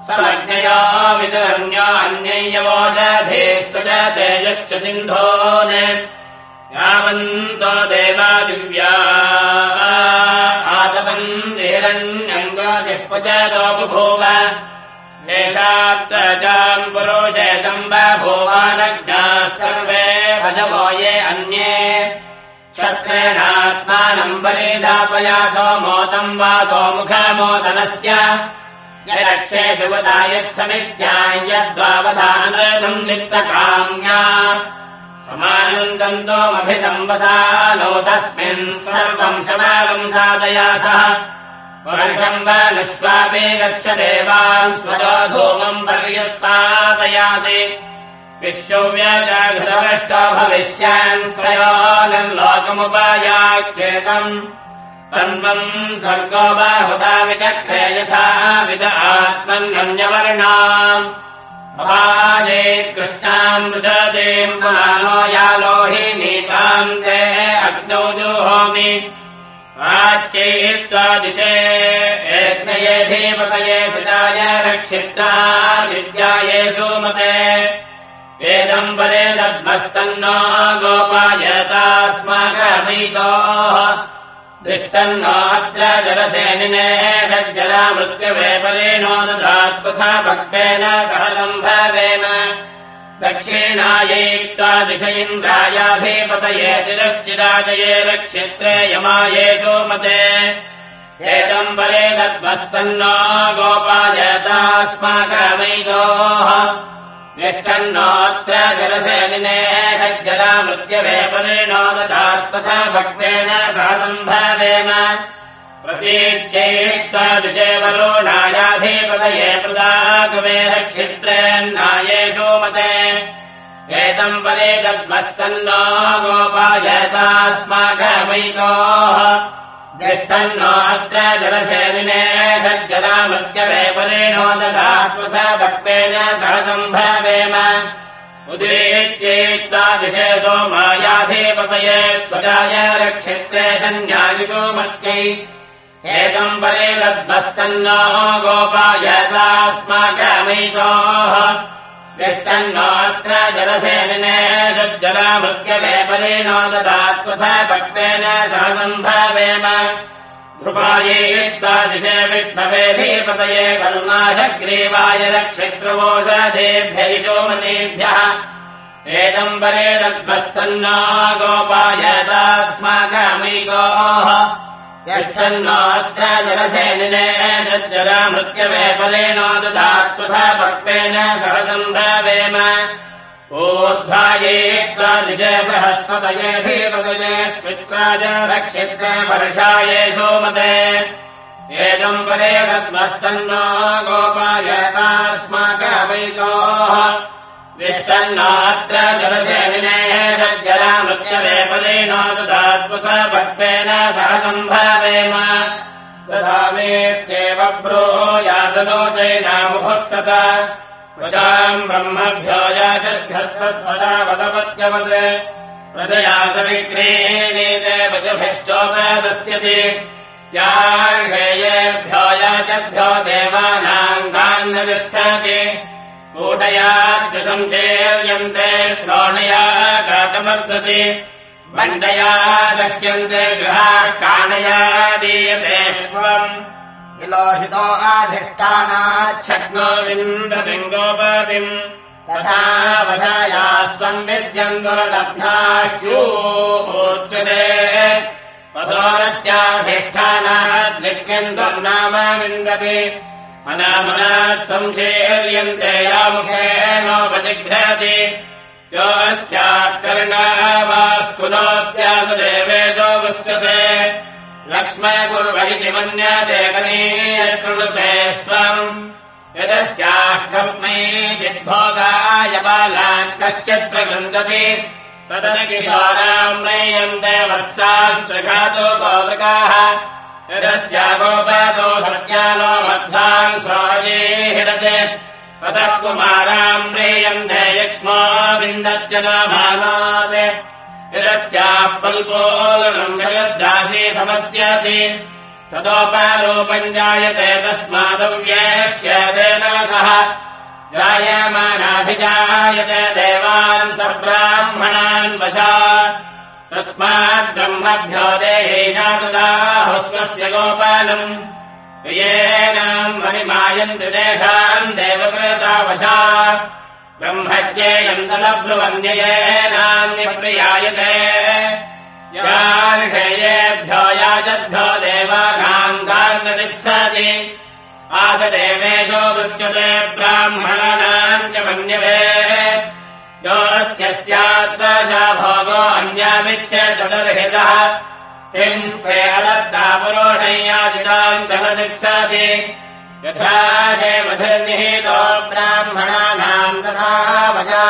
Speaker 1: समज्ञयो विदुरन्यो अन्यैयवोषधेः सुजतेजश्च सिन्धोन् यावन्तो देवा दिव्या। आतपम् हिरण्यङ्गोजिष्पुचतो बभूव। एषाम् सर्वे पशवो ये अन्ये। क्षत्रेणात्मानम् बलिदापयासो मोतम् वा सोमुखमोदनस्य यक्षेषु वदा यत्समित्याम् यद्वावधानम् लिप्तकाम्या। समानन्दन्तोमभिसंवसानो तस्मिन् सर्वम् शमालम् सादयासः वर्षम् वा निष्वापे गच्छ देवान् स्वरो धूमम् पर्युत्पादयासि। विश्वव्याजाघृतभ्रष्टो भविष्यान् स्वर्गो बाहुता विचक्रे यथा विद आत्मन्यवर्णाम् अपाजेत्कृष्णाम् वृषदेम् पुरानो यालोहि नीताम् ते अग्नौ जुहोमि प्राच्यैत्वा दिशे यज्ञये धीपतये सुजाय रक्षिता विद्याये सुमते। वेदम् बले दद्मस्तन्नो गोपायतास्माकमैतोः दृष्टन्नोऽत्र जलसेनिने षज्जला मृत्यवे परेणो ददात्कुथा भक्तेन सहसम्भवेम दक्षिणायै दिश इन्द्रायाधिपतये तिरश्चिराजये रक्षित्रे यमाये सोमते। एतम् बले दद्मस्तन्नो गोपायतास्माकमैतोः निष्ठन्नोऽत्र जलसेनिने षज्जला मृत्यवे परिणो ददात्पथा भक्तेन सह सम्भावेम प्रतीच्यैत्वा दिशे वरुणायाधिपतये प्रदागमे रक्षित्रेन्नाये सोमते एतम् परे तद्मस्तन्नो गोपायतास्माकमैतोः तिष्ठन्नो अत्र जलसेनिने षज्जलामृत्यवे परेणो दधात्मस भक्तेन सह सम्भवेम उदीच्येत्वादिशे सोमायाधिपतये स्वजाय रक्षित्रे सन्न्यायुषो मत्यै। एतम् परे तद्मस्तन्नो गोपायतास्माकमैतोः तिष्ठन्नोऽत्र जलसेनिने षज्जलामृत्यवे परेणो ददात्मथ भक्तेन सह सम्भवेम ध्रुवायेत्वादिशे विष्णवेधीपतये कल्माशग्रीवाय रक्षित्रवोषधेभ्यैषोमतेभ्यः एतम् परे तद्भस्तन्ना गोपायतास्माकमैकोः तिष्ठन्नोऽत्र जलसेनिने षज्जलामृत्यवे परेणो ददात्मथ भक्तेन सह सम्भवेम ऊर्ध्वाये त्वादिशे बृहस्पतये धीपतये स्वित्राज रक्षित्रे वर्षाये सोमते। एतम् परे तद्मस्तन्नो ब्रूहो यादनो चैनामुभुत्सत वशाम् ब्रह्मभ्यो याचर्भ्यस्तत्पदावदपत्यवत् प्रजया सविक्रीणीते वचुभिश्चोपदस्यति। याषेयेभ्यो याचद्भ्यो देवानाम् कान्न वित्सति कूटया च संशेर्यन्ते श्रोणया काटमर्दति। मण्डया दह्यन्ते गृहाः काणया दीयते स्वम् विलोहितो आधिष्ठानाच्छग्नो विन्दतिम् गोपातिम् तथा वशायाः संविद्यम् दुरदब्धाह्यूच्यते पदोरस्याधिष्ठानाद्विक्यम् दुर्नाम विन्दति। अनामनात् संशेर्यन्ते यो अस्याः कर्णा वास्कुनोत्यास देवेशो मुच्यते मन्यते कनीयकृते स्वम् यदस्याः कस्मै चिद्भोगाय बालान् कश्चित् प्रगृन्दति तदकिशोराम् नयन्ते वत्साम् सघातो गोवृगाः यदस्या गोपादो सत्यालो हिडते। ततः कुमाराम् यक्ष्मो विन्दत्यनामानात् पल्पोलनम् जगद्दासी समस्यति ततोपारोपम् जायते तस्मादव्येष्यतेन सह। जायमानाभिजायते देवान् स ब्राह्मणान् वशा। तस्माद्ब्रह्मभ्यो देहेशा तदाहुस्वस्य गोपालम्। येनाम् वनिमायन्ति तेषाम् देवकृता वशा ब्रह्मज्ञेयम् तदब्रुवन्ययेनान्यप्रियायते याविषयेभ्यो याचद्भ्यो देवानाम् कार्नदित्सति आस देवेशो पृच्छते ब्राह्मणानाम् च मन्यवे। यो अस्य स्याद्वशा भोगो अन्यामिच्छे तदर्हि सः हिंस्ते अलत्ता पुरोषय्याचिताम् तलदित्सति यथा शेमधिर्निहितो ब्राह्मणानाम् तथा वशा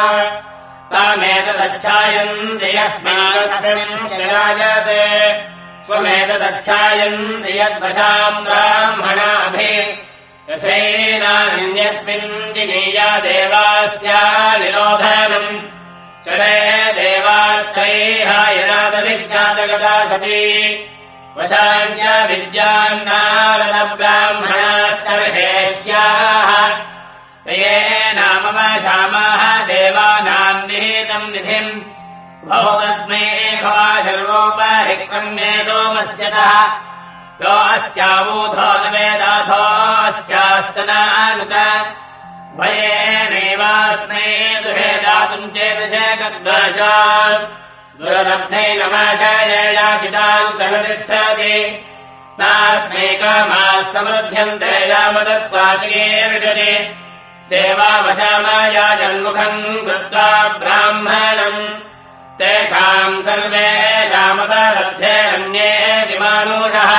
Speaker 1: तामेतदच्छायन्ति यस्मिन्राजते स्वमेतदच्छायन्ति यद्वशाम् ब्राह्मणाभि। यथैनान्यस्मिन् जिनीया देवास्या निरोधनम् चरे देवात्रैः यनादभिज्ञातगता सती वशाञ्च विद्यान्नारदब्राह्मणास्तर्हेष्याः भवा सर्वोपरिक्रम्ये सोमस्यतः। यो अस्यावूथो न वेदाथो अस्यास्तनानुत भयेनैवास्मै दुहे दातुम् चेदशकद्वशा दुरलब्धैनमाशययाचिताम् तनदित्सति नास्मै कामाः समृध्यन्ते यामदत्त्वाचिकीर्षति देवावशामाया जन्मुखम् कृत्वा ब्राह्मणम् तेषाम् सर्वेषामदलब्धेरन्येति मानुषः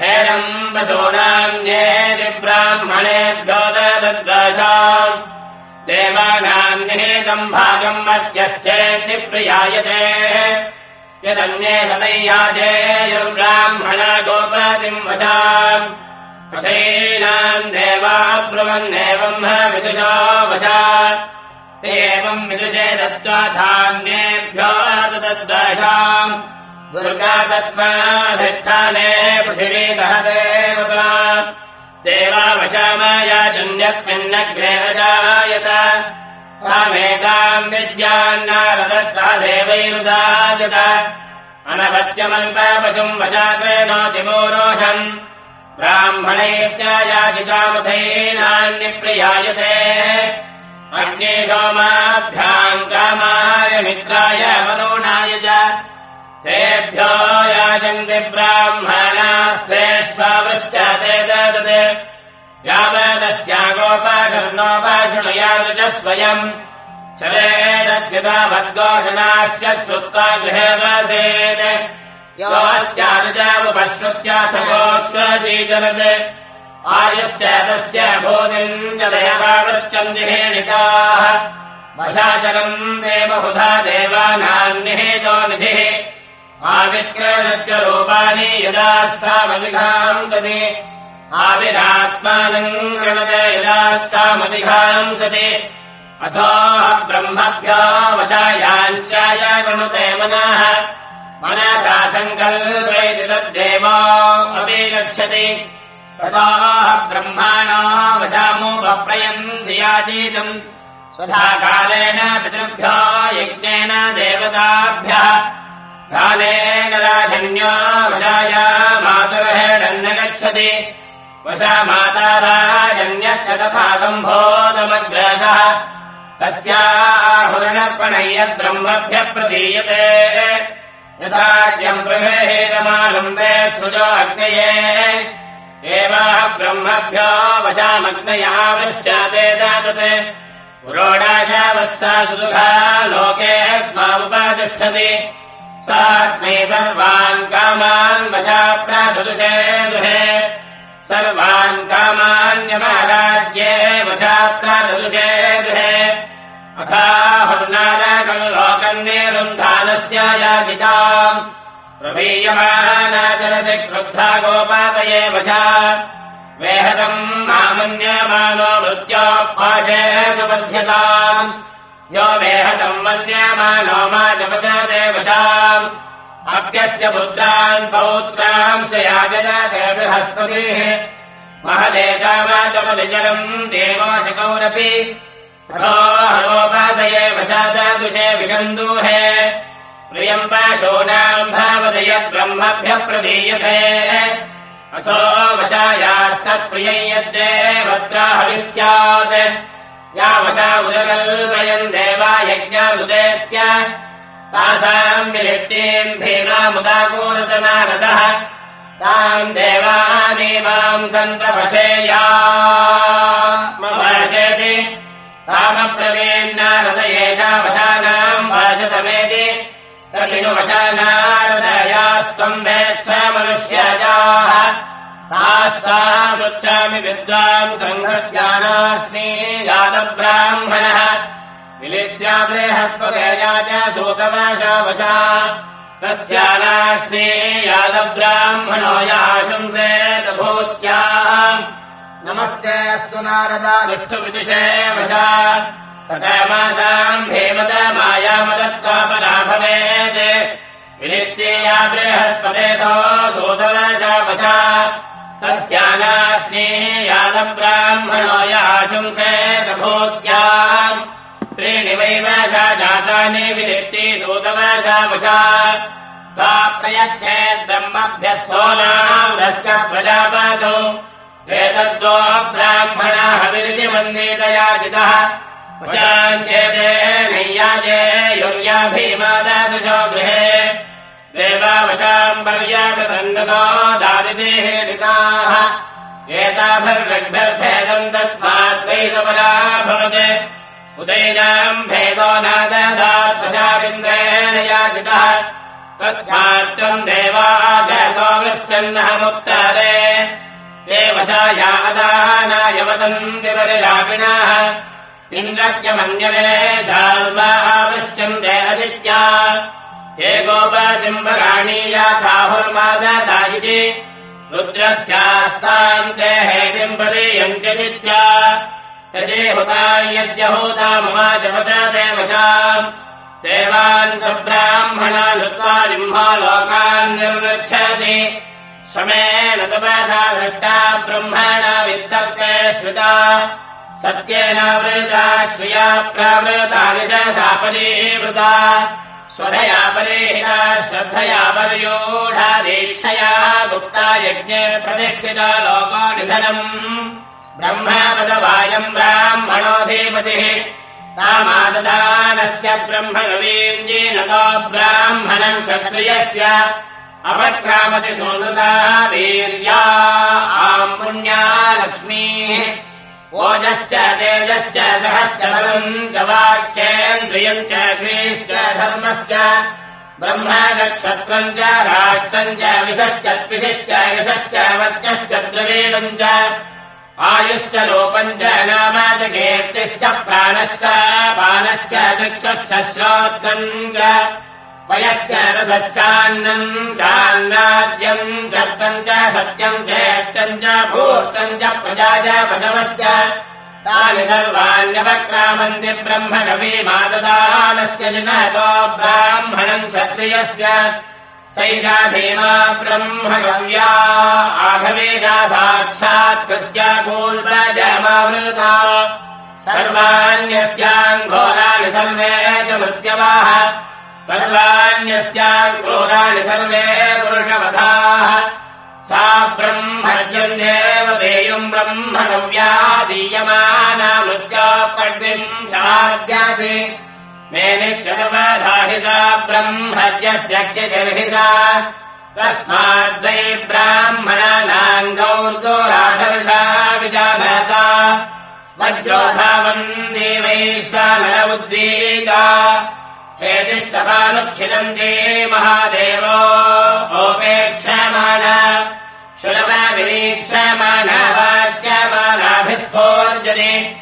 Speaker 1: हेरम् वशूनान्येति ब्राह्मणेभ्यो ददद्वशाम्। देवानाम् निहेत यदन्येदम् भागम् मर्त्यश्चेन्निप्रियायते यदन्ये सदैयाजेयुर्ब्राह्मण गोपतिम् वशा वशैनाम् देवा ब्रुवन्नेवम् विदुषो वशा एवम् विदुषे दत्त्वाधान्येभ्यो तद्दशाम् दुर्गा तस्माधिष्ठाने पृथिवी सह देवता। देवावशामायाजन्यस्मिन्नग्रे अजायत। तामेताम् विद्यान्नारदः सा देवैरुदायत। अनवत्यमल्प पशुम् वशाग्रेणोतिमोरोषम्। ब्राह्मणैश्च याजितामसैनान्यप्रियायते अग्ने सोमाभ्याम् कामाय मित्राय वरुणाय च तेभ्यो याजन्ति ब्राह्मणास्तेष्वावृश्च ते ददते। यावदस्यागोपाकर्णोपाशृणुयादृ च स्वयम् चरेदस्य तावद्घोषणास्य श्रुत्वा गृहे वसेत् यो अस्यानुजामुपश्रुत्या आयुश्च तस्य भूतिम् जलयवावृश्चन्दिहेणिताः वशाचरम् देवबुधा देवानाम् निहेतो निधिः आविष्कृतस्य रूपाणि यदा स्थामनिघाम् सति। आविरात्मानम् गृणते यदा स्थामनिघाम् सति। अथोः ब्रह्मभ्यो वशायाञ्चाय गृणुते मनः। मनसा सङ्कल्पयति तद्देवो अपि गच्छति ततोः ब्रह्माणो वशामुपप्रयन्ति याचीतम् स्वधा कालेन पितृभ्यो यज्ञेन देवताभ्यः। कालेन राजन्यो वशाय मातुरहेडन्न गच्छति वशा माता राजन्यश्च तथा सम्भोदमग्रजः तस्याहुरणर्पणयद्ब्रह्मभ्यः प्रदीयते। यथाज्यम् प्रगृहेदमालम्बे सुजो अग्नये एवाह ब्रह्मभ्यो वशामग्नया वृश्चाते दादते पुरोडाशावत्सा सुदुघा लोके स्मामुपातिष्ठति सास्मै सर्वान् कामान् वशा प्रादुषे दुहे। सर्वान् कामान्यमहाराज्ये वशा प्रादुषे दुहे। अथाहुर्नारकल्लोकन्नेरुन्धानस्य याजिताम् क्रुद्धा गोपातये वशा वेहतम् मामन्यमानो मृत्योः पाशे सुबध्यताम् यो वेहतम् मन्यमानो मा जपजते वशाम् अप्यस्य पुत्रान् पौत्राम् स याजते बृहस्पतिः महदेशावाचपविचरम् देवोशकौरपि अथोहरोपादये वशादादुषे विषन्दूहे प्रियम् पाशूनाम् भावदयद्ब्रह्मभ्यः प्रदीयते अथो वशायास्तत्प्रियम् यद्देवत्रा हविः स्यात् या वशा उदकल्पयम् देवा यज्ञामुदेत्य तासाम् विलिप्तीम् भीमामुदापूरतनारदः। ताम् देवानीमाम् सन्तवशेया तदिनु वशानारदयास्त्वम् वेत्स मनुष्यजाः। तास्ताः पृच्छामि विद्वाम् सङ्घस्यानास्मि यादब्राह्मणः विलिद्या बृहस्पतेया च वशा तस्यानास्मि यादब्राह्मणो याशंसेत भूत्याः नमस्ते अस्तु नारदानुष्ठुविदुषे वशा तथमासाम् भीमद मायामदत्त्वापरा भवेत् विनित्यया बृहस्पतेतो सूतवशा वशा तस्यानास्मि यादब्राह्मणो याशंसेत भूत्याम् त्रीणि वै वशा जातानि विनित्ति सूतवशा वशा ता प्रयच्छेत् ब्रह्मभ्यः प्रजापतौ एतद्वो ब्राह्मणाः विरिति मन्दितयाजितः वशाञ्चेते नैयाजे युर्या भीमादादुषो गृहे देवावशाम् एताभिर्विग्भिर्भेदम् तस्मात् वै सपरा भवत् उदैनाम् भेदो नाददात्वशामिन्द्रेण याजितः तस्मात्त्वम् देवाघसो वृश्चन्नः मुक्तारे ते वशायादानाय वदन्ति परिरापिणाः इन्द्रस्य मन्यवे धाल्मावश्यन्ते अचित्या हे गोपदिम्बराणीयासाहुर्मादता इति। रुद्रस्यास्तान्ते रुद्रस्यास्ताम् दे हेम्बलम् त्यजित्या होता ममा जगेव देवान् स ब्राह्मणा लुत्वा लिम्हा लोकान् निर्गच्छति समेन तपसा दृष्टा ब्रह्मणा वित्तर्ते श्रुता। सत्येन वृता श्रिया प्रवृता विशसा परीवृता स्वधया परेहिता श्रद्धया पर्योढा दीक्षया गुप्ता यज्ञे प्रतिष्ठिता लोकोनिधनम्। ब्रह्मपदवायम् ब्राह्मणोऽधिपतिः। तामाददानस्य ब्रह्मवीञ्जीनतो ब्राह्मणम् शस्त्रियस्य अपक्रामति सुनृता वीर्या आम् पुण्या लक्ष्मीः ओजश्च तेजश्च सहश्च बलम् च वाक्येन्द्रियम् च श्रीश्च धर्मश्च। ब्रह्म च क्षत्रम् च राष्ट्रम् च विशश्च त्विषश्च यशश्च वर्चश्च द्रवीणम् च। आयुश्च रूपम् च नाम च कीर्तिश्च प्राणश्च श्रोत्रम् च वयश्च रसश्चान्नम् चान्नाद्यम् चर्तम् च सत्यम् चेष्टम् च भूर्तम् च प्रजा च पशवश्च तानि सर्वाण्यपक्रामन्ति ब्रह्म कवी माददानस्य जिनतो ब्राह्मणम् क्षत्रियस्य। सैषा भीमा ब्रह्म कव्या आघवेशा साक्षात्कृत्य पूर्वजमावृता सर्वाण्यस्याम् घोराणि सर्वे च मृत्यवाः सर्वाण्यस्याम् क्रूराणि सर्वे पुरुषवधाः। सा ब्रह्मर्जम् देव पेयुम् ब्रह्म कव्यादीयमाना मृत्यापड्विम् साद्याति मे निश्चतवधाहि सा ब्रह्मर्जस्य क्षितिर्हि सा तस्माद्वै ब्राह्मणानाम् गौर्गोराधर्षा विजानता वज्रोधावन् देवैश्वानर उद्वीता हेतिः सपानुच्छिदन्ते महादेवो। ओपेक्षमाण। शुलभविरीक्षमाण वास्यमानाभिस्फोर्जने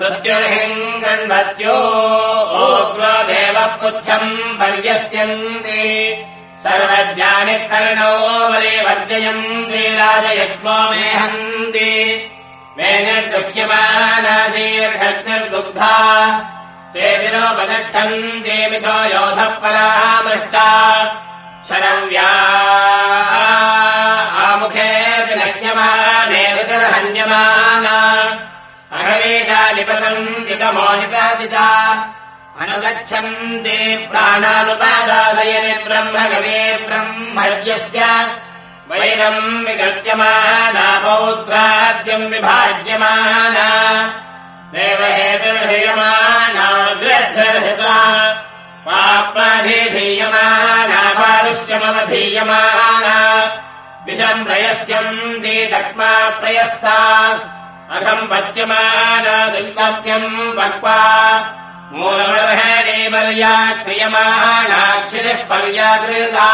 Speaker 1: मृत्युर्हिम् गृह्णत्यो ओग्रो देवः पुच्छम् पर्यस्यन्ति। सर्वज्ञानि कर्णो वरे वर्जयन्ति राजयक्ष्मो मेहन्ति मे निर्दुह्यमानाशीर्षर्तिर्दुग्धा सेदिनोपतिष्ठन्ति मिथो योधः परामृष्टा शरव्या आमुखे विलक्ष्यमाने वितर्हन्यमाना अहवेशालिपतम् निगमो निपादिता अनुगच्छन्ति प्राणानुपादादयनि ब्रह्मगवे ब्रह्मर्यस्य वैरम् विगत्यमाना पौत्राद्यम् विभाज्यमाना देवहेतुर्ह्रियमानाग्रहृता पारुष्यमवधीयमाना विषम् प्रयस्यन्ति दक्मा प्रयस्ता अघम् पच्यमाना दुःसत्यम् पक्वा क्रियमाणाक्षितिः पर्याकृता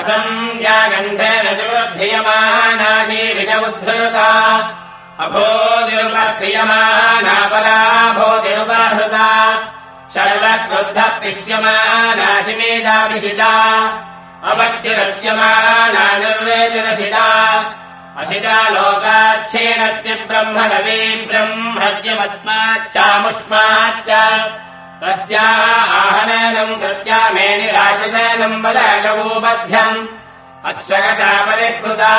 Speaker 1: असंज्ञागन्धेन सुवृद्धियमानाशी विष उद्धृता अभोदिरुपक्रियमाना पराभोदिरुपहृता सर्वक्रुद्धः पिष्यमानाशिमेधाभिषिता अपत्यरस्यमाना निर्वेदिरसिता असिता लोकाच्छेनत्य ब्रह्म कवी आहननम् कृत्या मे निराशनम् वदगवोबध्यम् अश्वगता परिष्कृता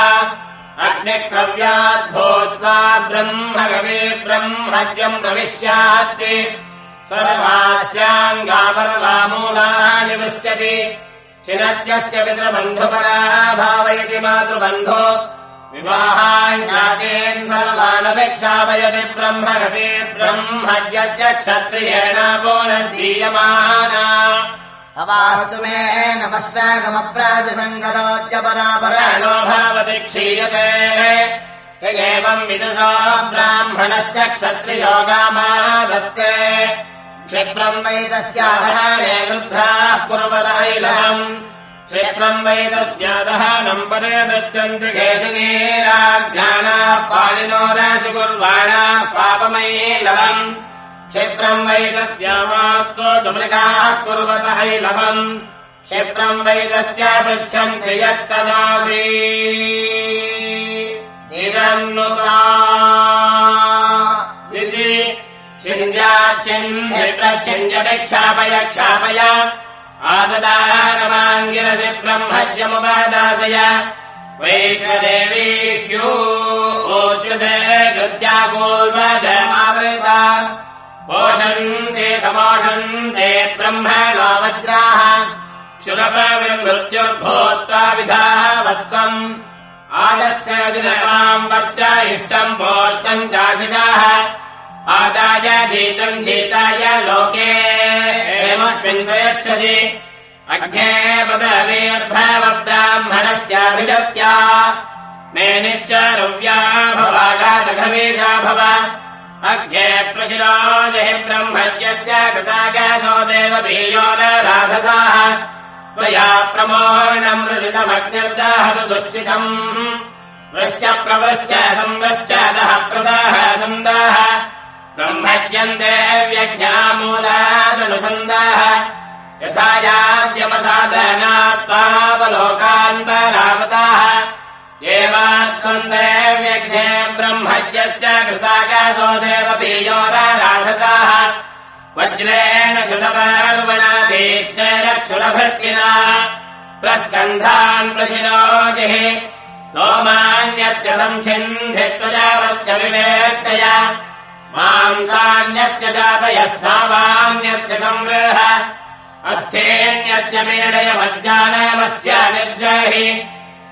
Speaker 1: अग्निक्रव्यात् भूत्वा ब्रह्म कवी ब्रह्मज्यम् प्रविश्यात् सर्वास्याङ्गापर्वामूलानि पृच्छति चिरत्यस्य पितृबन्धुपरा भावयति मातृबन्धो विवाहाञ्जातेन् सर्वानपेक्षापयति ब्रह्म कवी ब्रह्मज्यस्य क्षत्रियेण पुनर्दीयमाना अवास्तु मे नमस्वागमप्राजसङ्करोत्यपरापराणो भावति क्षीयते। य एवम् विदुषो ब्राह्मणस्य क्षत्रियोगामादत्ते क्षिप्रम् वैदस्याधाने गृध्राः कुर्वदैलम् क्षिप्रम् वैदस्यादहानम् परे दच्छन्ति केशुगीराज्ञानाः पाणिनो राशिकुर्वाणाः पापमैलवम् क्षिप्रम् वैदस्यामास्तो सुमृगाः कुर्वतैलवम् क्षिप्रम् वैदस्य पृच्छन्ति यत्तदासी। निरन्नुता प्रच्छिन्द्यभिक्षापय क्षापय आददागमाङ्गिरसि ब्रह्मज्यमुपादासय वैश्वदेवीह्योच्यसे कृत्या पूर्वजमावृता पोषन्ते समोषन्ते ब्रह्मणो वज्राः शुरपविमृत्युर्भूत्वा विधाः वत्सम्। आदस्य विनमाम् वर्च इष्टम् पोर्तम् चाशिषाः आदाय धीतम् जीताय लोके हेमस्मिन् प्रयच्छसि। अग्ने पदवीर्भव ब्राह्मणस्याभिषत्या मे निश्चरव्या भवागादघवेशा भव। अग्ने प्रशिराजहि ब्रह्मज्यस्य कृतागासो देव बीयो न राधसाः। त्वया प्रमोहनम् मृदितमग्निर्दाहतु दुःस्थितम् वृश्च प्रवृश्च संवृश्च दः प्रदाः सन्दाः ब्रह्मज्यन्ते व्यज्ञामूलादनुसन्दाः यथा याद्यमसाधनात्मावलोकान् परावताः एवात्त्वम् दैव्यज्ञे ब्रह्मज्यस्य कृताकासो देव पीयोराराधसाः। वज्रेण क्षुरभृष्टिना प्रस्कन्धान् प्रशिरोजिः लोमान्यस्य त्वजावस्य विवेष्टय मांसान्यस्य जातयस्तावान्यस्य संवृह अस्येन्यस्य मेडयमज्जानमस्य निर्जहि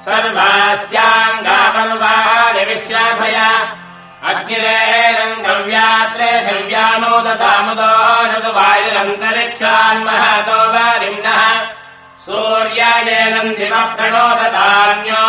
Speaker 1: सर्वास्याङ्गापर्वाणि विश्राधय अग्निरेरम् द्रव्यात्रे शव्यानोदतामुदोषतु वायुरन्तरिक्षान्महतो वारिम्नः सूर्यायेनम् दिवः प्रणोदतान्यो